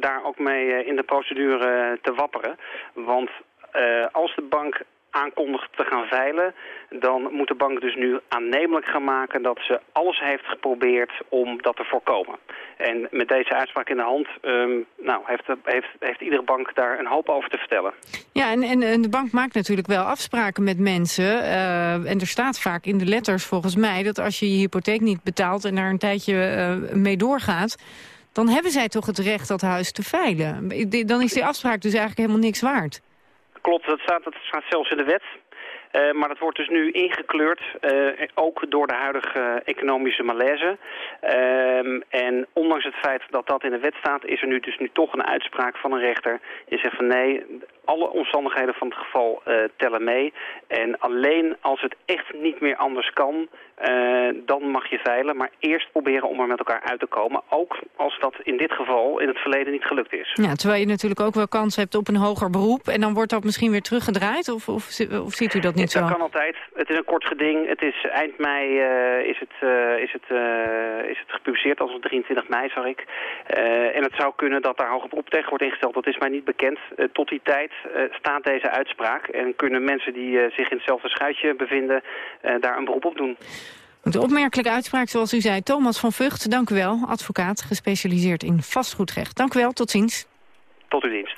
daar ook mee in de procedure te wapperen. Want uh, als de bank aankondigt te gaan veilen... dan moet de bank dus nu aannemelijk gaan maken dat ze alles heeft geprobeerd om dat te voorkomen. En met deze uitspraak in de hand um, nou, heeft, heeft, heeft iedere bank daar een hoop over te vertellen. Ja, en, en, de bank maakt natuurlijk wel afspraken met mensen. Uh, en er staat vaak in de letters volgens mij dat als je je hypotheek niet betaalt... en daar een tijdje uh, mee doorgaat dan hebben zij toch het recht dat huis te veilen. Dan is die afspraak dus eigenlijk helemaal niks waard. Klopt, dat staat, dat staat zelfs in de wet. Uh, maar dat wordt dus nu ingekleurd, uh, ook door de huidige economische malaise. Ehm, en ondanks het feit dat dat in de wet staat, is er nu dus nu toch een uitspraak van een rechter. Die zegt van nee, alle omstandigheden van het geval tellen mee. En alleen als het echt niet meer anders kan, dan mag je veilen. Maar eerst proberen om er met elkaar uit te komen. Ook als dat in dit geval in het verleden niet gelukt is. Ja, terwijl je natuurlijk ook wel kans hebt op een hoger beroep. En dan wordt dat misschien weer teruggedraaid? Of, of, of ziet u dat niet? zo? Dat kan altijd. Het is een kort geding. Het is eind mei uh, is, het, is, het, is het gepubliceerd, als het 23 mei zag ik. en het zou kunnen dat daar hoger beroep tegen wordt ingesteld. Dat is mij niet bekend. tot die tijd staat deze uitspraak. En kunnen mensen die zich in hetzelfde schuitje bevinden daar een beroep op doen. De opmerkelijke uitspraak, zoals u zei. Thomas van Vught, dank u wel. Advocaat, gespecialiseerd in vastgoedrecht. Dank u wel, tot ziens. Tot uw dienst.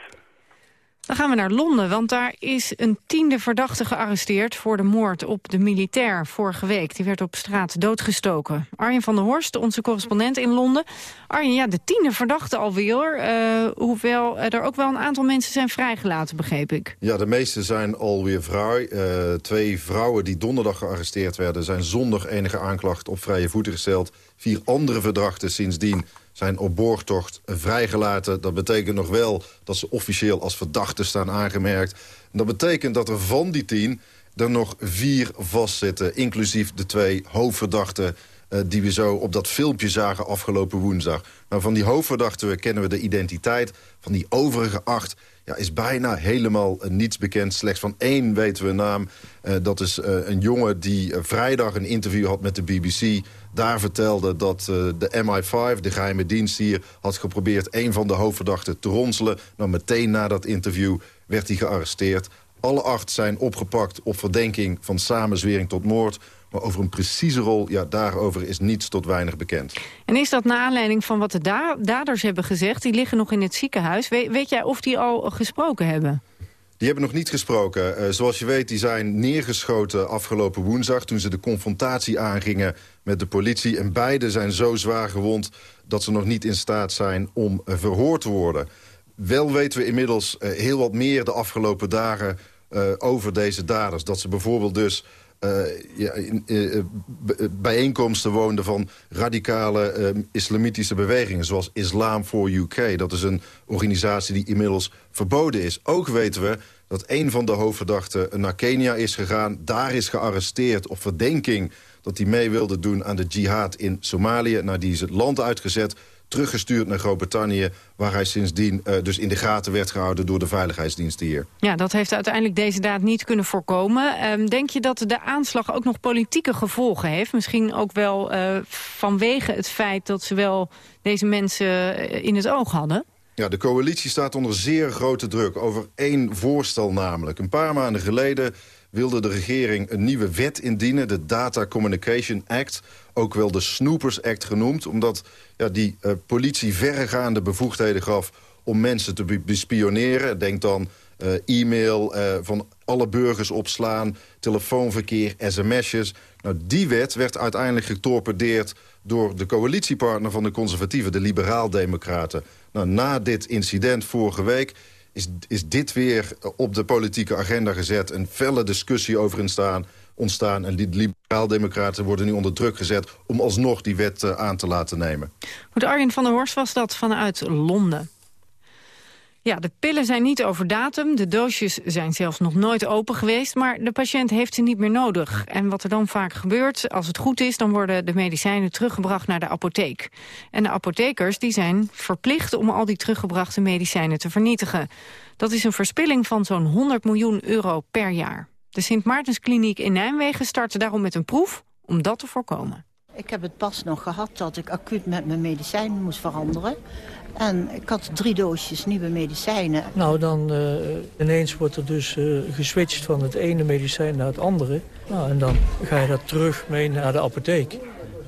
Dan gaan we naar Londen, want daar is een tiende verdachte gearresteerd... voor de moord op de militair vorige week. Die werd op straat doodgestoken. Arjen van der Horst, onze correspondent in Londen. Arjen, ja, de tiende verdachte alweer. Uh, hoewel er ook wel een aantal mensen zijn vrijgelaten, begreep ik. Ja, de meeste zijn alweer vrij. Uh, twee vrouwen die donderdag gearresteerd werden... zijn zonder enige aanklacht op vrije voeten gesteld. Vier andere verdachten sindsdien zijn op borgtocht vrijgelaten. Dat betekent nog wel dat ze officieel als verdachten staan aangemerkt. Dat betekent dat er van die tien er nog vier vastzitten... inclusief de twee hoofdverdachten uh, die we zo op dat filmpje zagen afgelopen woensdag. Nou, van die hoofdverdachten kennen we de identiteit. Van die overige acht ja, is bijna helemaal uh, niets bekend. Slechts van één weten we een naam. Uh, dat is een jongen die vrijdag een interview had met de BBC daar vertelde dat de MI5, de geheime dienst hier... had geprobeerd een van de hoofdverdachten te ronselen. Nou, meteen na dat interview werd hij gearresteerd. Alle acht zijn opgepakt op verdenking van samenzwering tot moord. Maar over een precieze rol, ja, daarover is niets tot weinig bekend. En is dat na aanleiding van wat de da daders hebben gezegd? Die liggen nog in het ziekenhuis. We weet jij of die al gesproken hebben? Die hebben nog niet gesproken. Uh, zoals je weet, die zijn neergeschoten afgelopen woensdag... toen ze de confrontatie aangingen met de politie. En beide zijn zo zwaar gewond dat ze nog niet in staat zijn om uh, verhoord te worden. Wel weten we inmiddels uh, heel wat meer de afgelopen dagen over deze daders. Dat ze bijvoorbeeld dus ja, in, uh, bijeenkomsten woonden van radicale islamitische bewegingen... zoals Islam for UK. Dat is een organisatie die inmiddels verboden is. Ook weten we dat een van de hoofdverdachten naar Kenia is gegaan... daar is gearresteerd op verdenking dat hij mee wilde doen aan de jihad in Somalië. Nou, die is het land uitgezet teruggestuurd naar Groot-Brittannië... waar hij sindsdien uh, dus in de gaten werd gehouden door de veiligheidsdiensten hier. Ja, dat heeft uiteindelijk deze daad niet kunnen voorkomen. Um, denk je dat de aanslag ook nog politieke gevolgen heeft? Misschien ook wel uh, vanwege het feit dat ze wel deze mensen eh, in het oog hadden? Ja, de coalitie staat onder zeer grote druk over één voorstel namelijk. Een paar maanden geleden wilde de regering een nieuwe wet indienen... de Data Communication Act, ook wel de Snoopers Act genoemd... omdat ja, die uh, politie verregaande bevoegdheden gaf om mensen te bespioneren. Denk dan uh, e-mail uh, van alle burgers opslaan, telefoonverkeer, sms'jes. Nou, die wet werd uiteindelijk getorpedeerd door de coalitiepartner van de conservatieven, de liberaal-democraten. Nou, na dit incident vorige week is, is dit weer op de politieke agenda gezet. Een felle discussie over ontstaan. Ontstaan en die liberaal-democraten worden nu onder druk gezet... om alsnog die wet uh, aan te laten nemen. Goed, Arjen van der Horst was dat vanuit Londen. Ja, de pillen zijn niet over datum. De doosjes zijn zelfs nog nooit open geweest. Maar de patiënt heeft ze niet meer nodig. En wat er dan vaak gebeurt, als het goed is... dan worden de medicijnen teruggebracht naar de apotheek. En de apothekers die zijn verplicht om al die teruggebrachte medicijnen te vernietigen. Dat is een verspilling van zo'n 100 miljoen euro per jaar. De Sint Maartenskliniek in Nijmegen startte daarom met een proef om dat te voorkomen. Ik heb het pas nog gehad dat ik acuut met mijn medicijn moest veranderen. En ik had drie doosjes nieuwe medicijnen. Nou, dan uh, ineens wordt er dus uh, geswitcht van het ene medicijn naar het andere. Nou, en dan ga je dat terug mee naar de apotheek.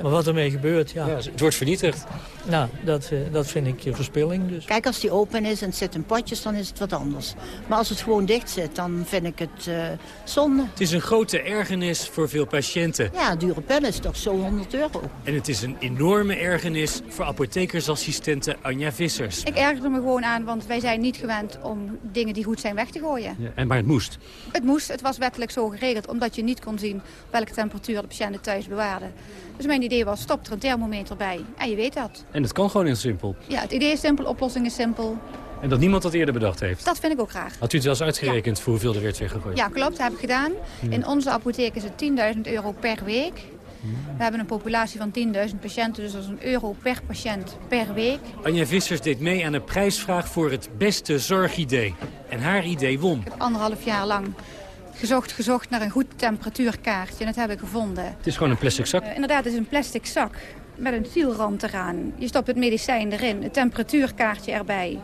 Maar wat ermee gebeurt, ja. ja het wordt vernietigd. Nou, dat, uh, dat vind ik verspilling. Dus. Kijk, als die open is en het zit in potjes, dan is het wat anders. Maar als het gewoon dicht zit, dan vind ik het uh, zonde. Het is een grote ergernis voor veel patiënten. Ja, dure pen is toch zo 100 euro. En het is een enorme ergernis voor apothekersassistente Anja Vissers. Ik ergerde me gewoon aan, want wij zijn niet gewend om dingen die goed zijn weg te gooien. Ja, en maar het moest? Het moest. Het was wettelijk zo geregeld, omdat je niet kon zien welke temperatuur de patiënten thuis bewaarde. Dus mijn idee was, stop er een thermometer bij. En je weet dat. En het kan gewoon heel simpel. Ja, het idee is simpel, oplossing is simpel. En dat niemand dat eerder bedacht heeft? Dat vind ik ook graag. Had u het eens uitgerekend ja. voor hoeveel er werd weggegooid? Ja, klopt. Dat heb ik gedaan. Hmm. In onze apotheek is het 10.000 euro per week. Hmm. We hebben een populatie van 10.000 patiënten, dus dat is een euro per patiënt per week. Anja Vissers deed mee aan een prijsvraag voor het beste zorgidee. En haar idee won. Ik heb anderhalf jaar lang gezocht, gezocht naar een goed temperatuurkaartje. En dat heb ik gevonden. Het is gewoon een plastic zak? Uh, inderdaad, het is een plastic zak met een zielrand eraan. Je stopt het medicijn erin, het temperatuurkaartje erbij.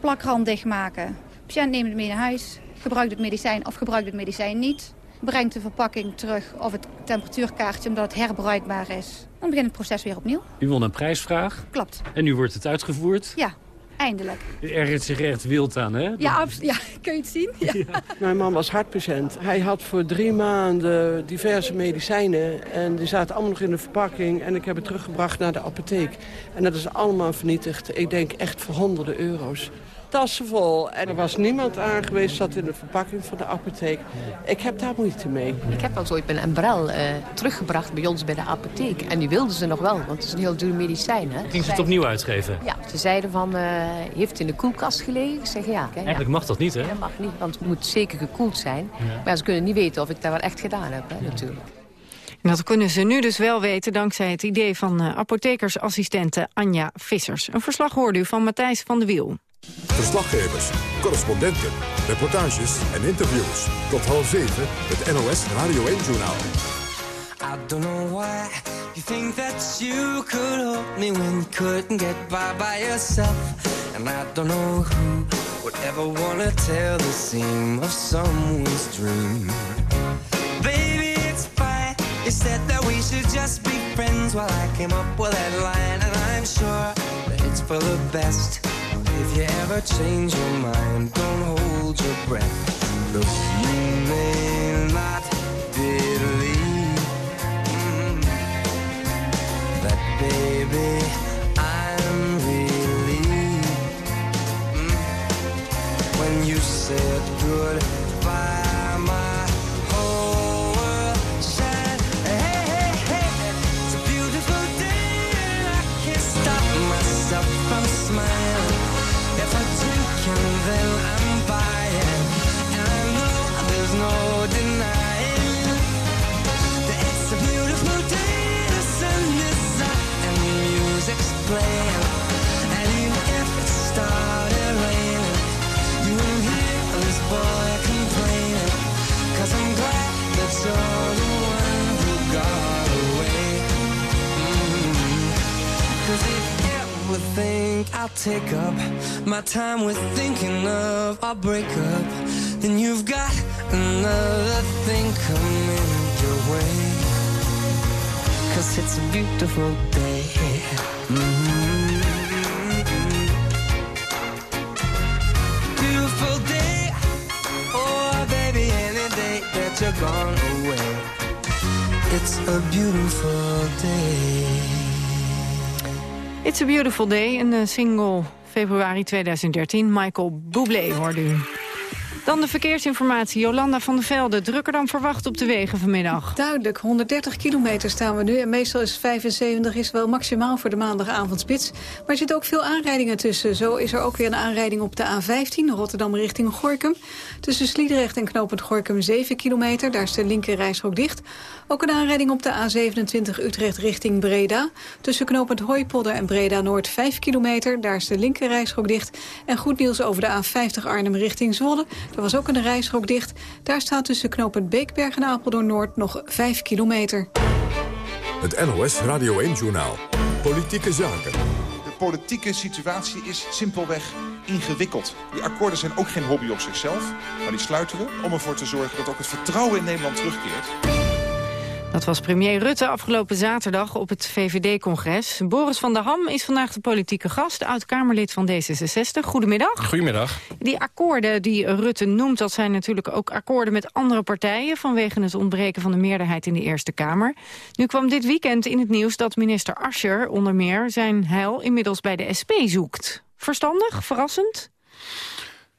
Plakrand dichtmaken. De patiënt neemt het mee naar huis, gebruikt het medicijn of gebruikt het medicijn niet. Brengt de verpakking terug of het temperatuurkaartje omdat het herbruikbaar is. Dan begint het proces weer opnieuw. U won een prijsvraag. Klopt. En nu wordt het uitgevoerd. Ja, eindelijk. U ergert zich echt wild aan, hè? Ja, ja kun je het zien? Ja. Ja. Mijn man was hartpatiënt. Hij had voor drie maanden diverse medicijnen. En die zaten allemaal nog in de verpakking. En ik heb het teruggebracht naar de apotheek. En dat is allemaal vernietigd. Ik denk echt voor honderden euro's tassen vol. En er was niemand aangewezen, zat in de verpakking van de apotheek. Ik heb daar moeite mee. Ik heb al ooit een Embrel uh, teruggebracht bij ons bij de apotheek. En die wilden ze nog wel, want het is een heel duur medicijn. Hè? Ging ze het opnieuw uitgeven? Ja, ze zeiden van, uh, heeft het in de koelkast gelegen? Ik zeg ja. Eigenlijk mag dat niet, hè? Dat mag niet, want het moet zeker gekoeld zijn. Ja. Maar ze kunnen niet weten of ik dat wel echt gedaan heb, hè, natuurlijk. En dat kunnen ze nu dus wel weten dankzij het idee van uh, apothekersassistente Anja Vissers. Een verslag hoorde u van Matthijs van de Wiel. Verslaggevers, correspondenten, reportages en interviews. Tot half zeven, het NOS Radio 1-journaal. I don't know why you think that you could help me when you couldn't get by by yourself. And I don't know who would ever want to tell the seam of someone's dream. Baby, it's fine. You said that we should just be friends while I came up with that line. And I'm sure that it's for the best. If you ever change your mind, don't hold your breath. Look, you may my time with thinking of our breakup, then you've got another thing coming your way. Cause it's a beautiful day. Mm -hmm. Day. Oh, gone away. It's a beautiful day. It's a Beautiful Day, een single februari 2013. Michael Bublé hoorde u. Dan de verkeersinformatie. Jolanda van der Velde, drukker dan verwacht op de wegen vanmiddag. Duidelijk, 130 kilometer staan we nu. En meestal is 75 is wel maximaal voor de maandagavondspits. Maar er zitten ook veel aanrijdingen tussen. Zo is er ook weer een aanrijding op de A15, Rotterdam richting Gorkum. Tussen Sliedrecht en knooppunt Gorkum 7 kilometer. Daar is de linker dicht. Ook een aanrijding op de A27 Utrecht richting Breda. Tussen knooppunt Hooipolder en Breda Noord 5 kilometer. Daar is de linker dicht. En goed nieuws over de A50 Arnhem richting Zwolle. Er was ook een reisrook dicht. Daar staat tussen knooppunt Beekberg en Apeldoorn Noord nog 5 kilometer. Het NOS Radio 1-journaal. Politieke zaken. De politieke situatie is simpelweg ingewikkeld. Die akkoorden zijn ook geen hobby op zichzelf, maar die sluiten we om ervoor te zorgen dat ook het vertrouwen in Nederland terugkeert. Dat was premier Rutte afgelopen zaterdag op het VVD-congres. Boris van der Ham is vandaag de politieke gast, oud-Kamerlid van D66. Goedemiddag. Goedemiddag. Die akkoorden die Rutte noemt, dat zijn natuurlijk ook akkoorden met andere partijen... vanwege het ontbreken van de meerderheid in de Eerste Kamer. Nu kwam dit weekend in het nieuws dat minister Ascher onder meer zijn heil inmiddels bij de SP zoekt. Verstandig? Verrassend?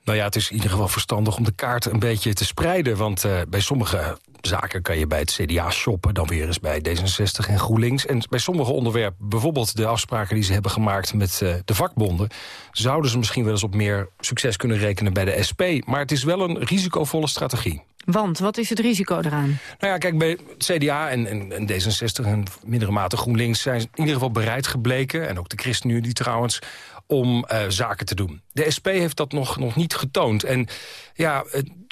Nou ja, het is in ieder geval verstandig om de kaart een beetje te spreiden. Want uh, bij sommige zaken kan je bij het CDA shoppen... dan weer eens bij D66 en GroenLinks. En bij sommige onderwerpen, bijvoorbeeld de afspraken die ze hebben gemaakt... met uh, de vakbonden, zouden ze misschien wel eens op meer succes kunnen rekenen bij de SP. Maar het is wel een risicovolle strategie. Want, wat is het risico eraan? Nou ja, kijk, bij het CDA en, en, en D66 en mindere mate GroenLinks... zijn in ieder geval bereid gebleken, en ook de ChristenUnie trouwens om uh, zaken te doen. De SP heeft dat nog, nog niet getoond. En ja,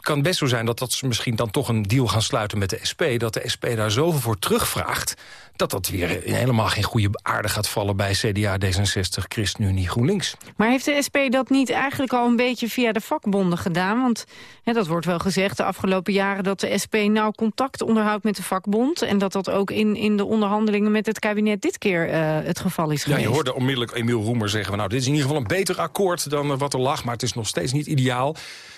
kan best zo zijn dat, dat ze misschien dan toch een deal gaan sluiten met de SP... dat de SP daar zoveel voor terugvraagt... dat dat weer helemaal geen goede aarde gaat vallen... bij CDA, D66, ChristenUnie, GroenLinks. Maar heeft de SP dat niet eigenlijk al een beetje via de vakbonden gedaan? Want hè, dat wordt wel gezegd de afgelopen jaren... dat de SP nauw contact onderhoudt met de vakbond... en dat dat ook in, in de onderhandelingen met het kabinet dit keer uh, het geval is geweest. Ja, je hoorde onmiddellijk Emiel Roemer zeggen... nou, dit is in ieder geval een beter akkoord dan uh, wat er lag... maar het is nog steeds niet ideaal.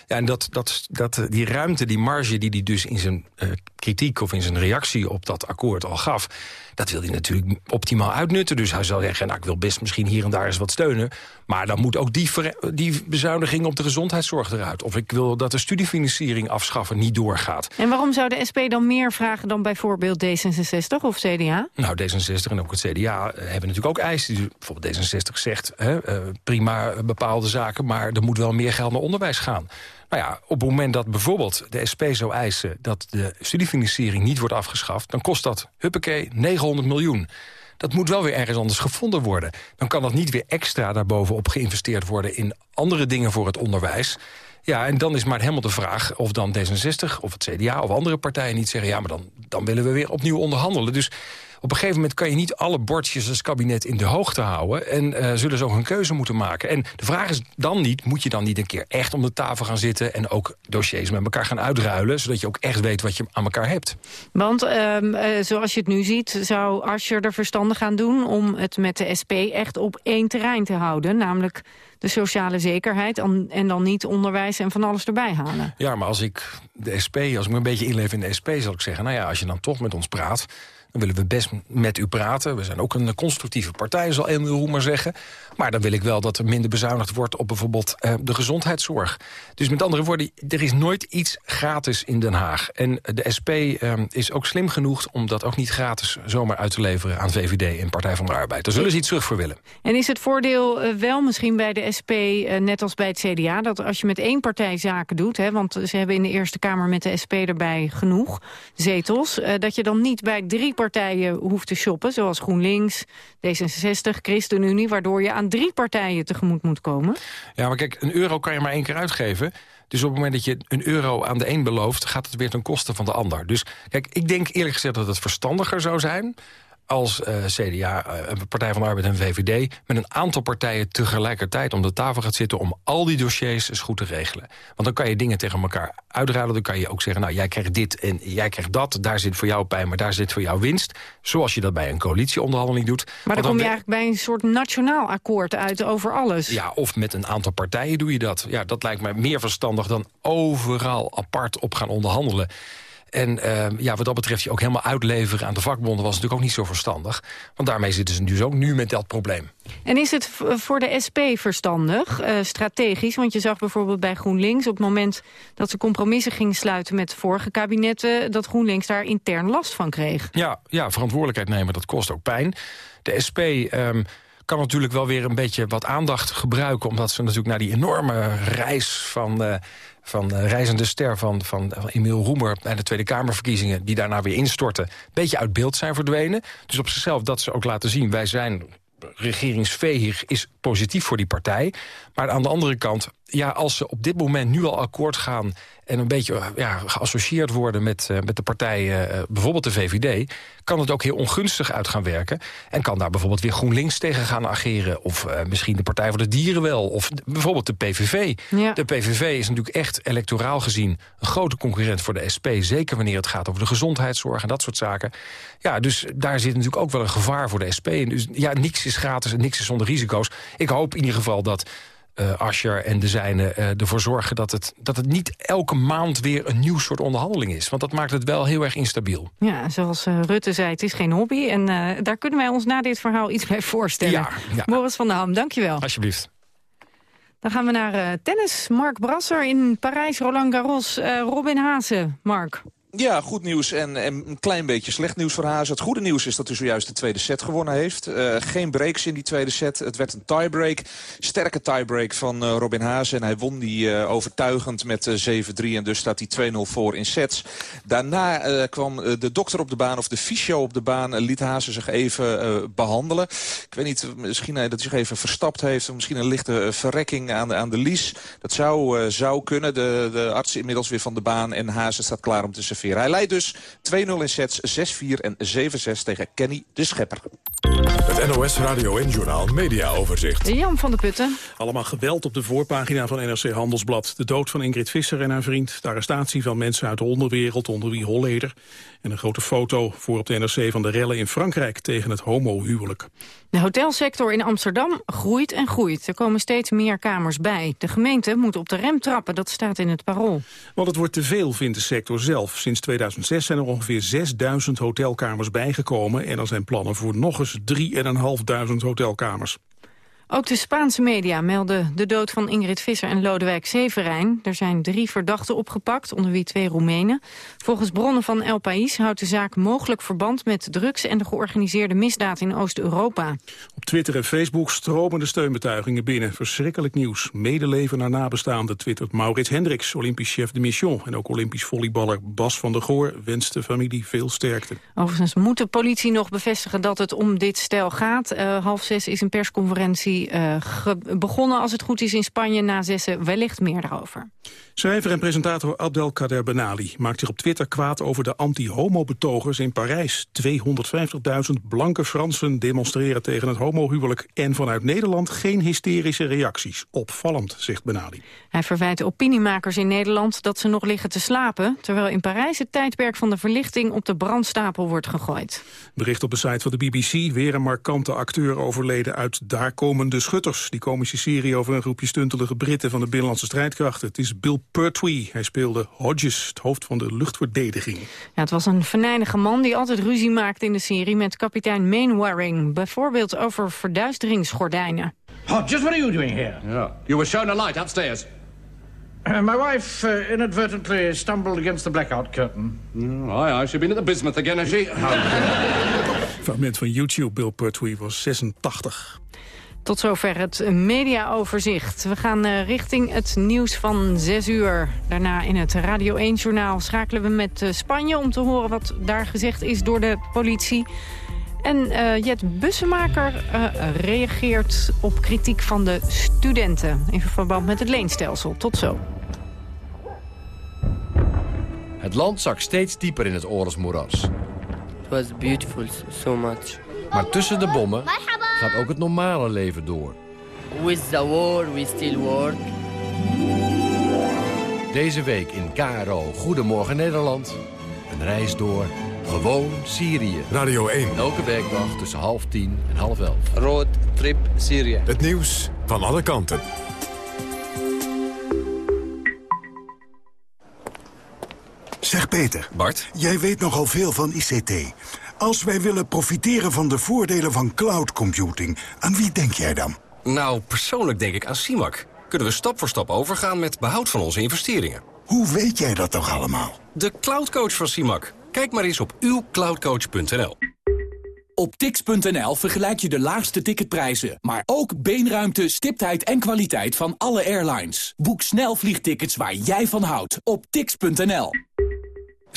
Ja, en dat, dat, dat, die ruimte, die marge die hij dus in zijn uh, kritiek... of in zijn reactie op dat akkoord al gaf... dat wil hij natuurlijk optimaal uitnutten. Dus hij zal zeggen, nou, ik wil best misschien hier en daar eens wat steunen... maar dan moet ook die, die bezuiniging op de gezondheidszorg eruit. Of ik wil dat de studiefinanciering afschaffen niet doorgaat. En waarom zou de SP dan meer vragen dan bijvoorbeeld D66 of CDA? Nou, D66 en ook het CDA hebben natuurlijk ook eisen. Bijvoorbeeld D66 zegt, hè, uh, prima bepaalde zaken... maar er moet wel meer geld naar onderwijs gaan. Nou ja, op het moment dat bijvoorbeeld de SP zou eisen... dat de studiefinanciering niet wordt afgeschaft... dan kost dat, huppakee, 900 miljoen. Dat moet wel weer ergens anders gevonden worden. Dan kan dat niet weer extra daarbovenop geïnvesteerd worden... in andere dingen voor het onderwijs. Ja, en dan is maar helemaal de vraag of dan D66 of het CDA... of andere partijen niet zeggen... ja, maar dan, dan willen we weer opnieuw onderhandelen. Dus op een gegeven moment kan je niet alle bordjes als kabinet in de hoogte houden... en uh, zullen ze ook een keuze moeten maken. En de vraag is dan niet, moet je dan niet een keer echt om de tafel gaan zitten... en ook dossiers met elkaar gaan uitruilen... zodat je ook echt weet wat je aan elkaar hebt. Want um, uh, zoals je het nu ziet, zou Asscher er verstandig gaan doen... om het met de SP echt op één terrein te houden, namelijk de sociale zekerheid... en dan niet onderwijs en van alles erbij halen. Ja, maar als ik de SP, als ik me een beetje inleef in de SP... zal ik zeggen, nou ja, als je dan toch met ons praat... Dan willen we best met u praten. We zijn ook een constructieve partij, zal Emil Roemer zeggen. Maar dan wil ik wel dat er minder bezuinigd wordt op bijvoorbeeld uh, de gezondheidszorg. Dus met andere woorden, er is nooit iets gratis in Den Haag. En de SP uh, is ook slim genoeg om dat ook niet gratis zomaar uit te leveren aan VVD en Partij van de Arbeid. Daar zullen ze iets terug voor willen. En is het voordeel uh, wel misschien bij de SP, net als bij het CDA, dat als je met één partij zaken doet, hè, want ze hebben in de Eerste Kamer met de SP erbij genoeg zetels, dat je dan niet bij drie partijen hoeft te shoppen, zoals GroenLinks, D66, ChristenUnie, waardoor je aan drie partijen tegemoet moet komen? Ja, maar kijk, een euro kan je maar één keer uitgeven. Dus op het moment dat je een euro aan de een belooft... gaat het weer ten koste van de ander. Dus kijk, ik denk eerlijk gezegd dat het verstandiger zou zijn als uh, CDA, uh, Partij van de Arbeid en VVD... met een aantal partijen tegelijkertijd om de tafel gaat zitten... om al die dossiers eens goed te regelen. Want dan kan je dingen tegen elkaar uitruilen. Dan kan je ook zeggen, nou, jij krijgt dit en jij krijgt dat. Daar zit voor jou pijn, maar daar zit voor jou winst. Zoals je dat bij een coalitieonderhandeling doet. Maar dan, dan kom je eigenlijk bij een soort nationaal akkoord uit over alles. Ja, of met een aantal partijen doe je dat. Ja, dat lijkt mij meer verstandig dan overal apart op gaan onderhandelen. En uh, ja, wat dat betreft je ook helemaal uitleveren aan de vakbonden... was natuurlijk ook niet zo verstandig. Want daarmee zitten ze dus ook nu met dat probleem. En is het voor de SP verstandig, uh, strategisch? Want je zag bijvoorbeeld bij GroenLinks... op het moment dat ze compromissen gingen sluiten met vorige kabinetten... dat GroenLinks daar intern last van kreeg. Ja, ja verantwoordelijkheid nemen, dat kost ook pijn. De SP... Um, kan natuurlijk wel weer een beetje wat aandacht gebruiken... omdat ze natuurlijk naar die enorme reis van... Uh, van de reizende ster van, van, van Roemer... bij de Tweede Kamerverkiezingen, die daarna weer instorten... beetje uit beeld zijn verdwenen. Dus op zichzelf dat ze ook laten zien... wij zijn regeringsveeg is positief voor die partij. Maar aan de andere kant ja, als ze op dit moment nu al akkoord gaan... en een beetje ja, geassocieerd worden met, uh, met de partijen, uh, bijvoorbeeld de VVD... kan het ook heel ongunstig uit gaan werken. En kan daar bijvoorbeeld weer GroenLinks tegen gaan ageren. Of uh, misschien de Partij voor de Dieren wel. Of bijvoorbeeld de PVV. Ja. De PVV is natuurlijk echt electoraal gezien... een grote concurrent voor de SP. Zeker wanneer het gaat over de gezondheidszorg en dat soort zaken. Ja, dus daar zit natuurlijk ook wel een gevaar voor de SP. En dus ja, niks is gratis en niks is zonder risico's. Ik hoop in ieder geval dat uh, Ascher en de zijnen uh, ervoor zorgen... Dat het, dat het niet elke maand weer een nieuw soort onderhandeling is. Want dat maakt het wel heel erg instabiel. Ja, zoals uh, Rutte zei, het is geen hobby. En daar kunnen wij ons na dit verhaal iets bij voorstellen. Ja, ja. Boris van der Ham, dankjewel. Alsjeblieft. Dan gaan we naar tennis. Mark Brasser in Parijs, Roland Garros. Robin Haase, Mark. Ja, goed nieuws en, en, een klein beetje slecht nieuws voor Hazen. Het goede nieuws is dat hij zojuist de tweede set gewonnen heeft. Uh, geen breaks in die tweede set. Het werd een tiebreak. Sterke tiebreak van uh, Robin Hazen. En hij won die uh, overtuigend met 7-3. En dus staat hij 2-0 voor in sets. Daarna kwam de dokter op de baan, of de fysio op de baan. liet Hazen zich even behandelen. Ik weet niet, misschien dat hij zich even verstapt heeft. Of misschien een lichte verrekking aan de, aan de lies. Dat zou, zou kunnen. De, de arts inmiddels weer van de baan. En Hazen staat klaar om te serveren. Hij leidt dus 2-0 in sets, 6-4 en 7-6 tegen Kenny de Schepper. Het NOS Radio en Journal Media Overzicht. Jan van de Putten. Allemaal geweld op de voorpagina van NRC Handelsblad. De dood van Ingrid Visser en haar vriend. De arrestatie van mensen uit de onderwereld, onder wie Holleder. En een grote foto voor op de NRC van de rellen in Frankrijk tegen het homohuwelijk. De hotelsector in Amsterdam groeit en groeit. Er komen steeds meer kamers bij. De gemeente moet op de rem trappen, dat staat in het parool. Want het wordt te veel, vindt de sector zelf. Sinds 2006 zijn er ongeveer 6000 hotelkamers bijgekomen... en er zijn plannen voor nog eens 3.500 hotelkamers. Ook de Spaanse media melden de dood van Ingrid Visser en Lodewijk Severijn. Er zijn drie verdachten opgepakt, onder wie twee Roemenen. Volgens bronnen van El País houdt de zaak mogelijk verband met drugs en de georganiseerde misdaad in Oost-Europa. Op Twitter en Facebook stromen de steunbetuigingen binnen. Verschrikkelijk nieuws. Medeleven naar nabestaanden twittert Maurits Hendricks, Olympisch chef de mission. En ook Olympisch volleyballer Bas van der Goor wenst de familie veel sterkte. Overigens moet de politie nog bevestigen dat het om dit stel gaat. Uh, half zes is een persconferentie uh, begonnen, als het goed is, in Spanje. Na zessen wellicht meer daarover. Schrijver en presentator Abdelkader Benali maakt zich op Twitter kwaad over de anti-homo-betogers in Parijs. 250.000 blanke Fransen demonstreren tegen het homohuwelijk... en vanuit Nederland geen hysterische reacties. Opvallend, zegt Benali. Hij verwijt opiniemakers in Nederland dat ze nog liggen te slapen... terwijl in Parijs het tijdperk van de verlichting op de brandstapel wordt gegooid. Bericht op de site van de BBC. Weer een markante acteur overleden uit Daar komen de schutters. Die komische serie over een groepje stuntelige Britten van de Binnenlandse strijdkrachten. Het is Bill Pertwee. Hij speelde Hodges, het hoofd van de luchtverdediging. Ja, het was een venijnige man die altijd ruzie maakte in de serie... met kapitein Mainwaring. Bijvoorbeeld over verduisteringsgordijnen. Hodges, what are you doing here? Yeah. You were shown a light upstairs. Uh, my wife uh, inadvertently stumbled against the blackout curtain. Mm, aye, aye. She's been at the bismuth again, has she? Fragment van YouTube. Bill Pertwee was 86. Tot zover het mediaoverzicht. We gaan uh, richting het nieuws van 6 uur. Daarna in het Radio 1-journaal schakelen we met uh, Spanje... om te horen wat daar gezegd is door de politie. En uh, Jet Bussemaker reageert op kritiek van de studenten... in verband met het leenstelsel. Tot zo. Het land zak steeds dieper in het oorlogsmoeras. It was beautiful, so much. Maar tussen de bommen gaat ook het normale leven door. With the war, we still work. Deze week in KRO Goedemorgen Nederland. Een reis door gewoon Syrië. Radio 1. Elke werkdag tussen half tien en half elf. Road trip Syrië. Het nieuws van alle kanten. Zeg Peter. Bart. Jij weet nogal veel van ICT. Als wij willen profiteren van de voordelen van cloud computing, aan wie denk jij dan? Nou, persoonlijk denk ik aan CIMAC. Kunnen we stap voor stap overgaan met behoud van onze investeringen. Hoe weet jij dat toch allemaal? De cloudcoach van CIMAC. Kijk maar eens op uwcloudcoach.nl. Op tix.nl vergelijk je de laagste ticketprijzen, maar ook beenruimte, stiptheid en kwaliteit van alle airlines. Boek snel vliegtickets waar jij van houdt op tix.nl.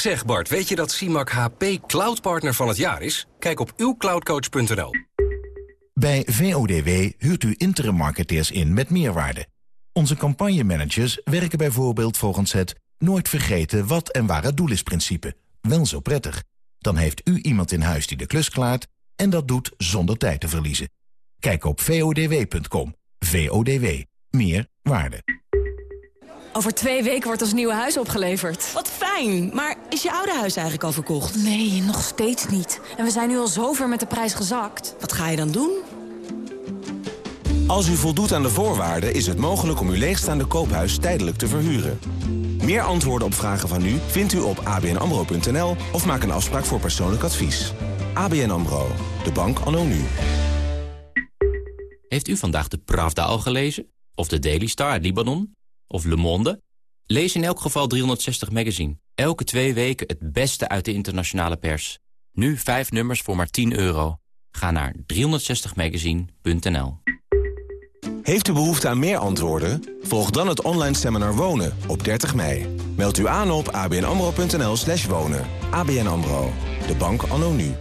Zeg Bart, weet je dat CIMAC HP Cloud Partner van het jaar is? Kijk op uwcloudcoach.nl. Bij VODW huurt u interim marketeers in met meerwaarde. Onze campagnemanagers werken bijvoorbeeld volgens het... nooit vergeten wat en waar het doel is principe. Wel zo prettig. Dan heeft u iemand in huis die de klus klaart... en dat doet zonder tijd te verliezen. Kijk op vodw.com. VODW. Meer waarde. Over twee weken wordt ons nieuwe huis opgeleverd. Wat fijn, maar is je oude huis eigenlijk al verkocht? Nee, nog steeds niet. En we zijn nu al zo ver met de prijs gezakt. Wat ga je dan doen? Als u voldoet aan de voorwaarden is het mogelijk om uw leegstaande koophuis tijdelijk te verhuren. Meer antwoorden op vragen van u vindt u op abnamro.nl of maak een afspraak voor persoonlijk advies. ABN AMRO, de bank anno nu. Heeft u vandaag de Pravda al gelezen? Of de Daily Star uit Libanon? Of Le Monde? Lees in elk geval 360 Magazine. Elke twee weken het beste uit de internationale pers. Nu vijf nummers voor maar 10 euro. Ga naar 360magazine.nl Heeft u behoefte aan meer antwoorden? Volg dan het online seminar Wonen op 30 mei. Meld u aan op abnamro.nl slash wonen. ABN AMRO, de bank anno nu.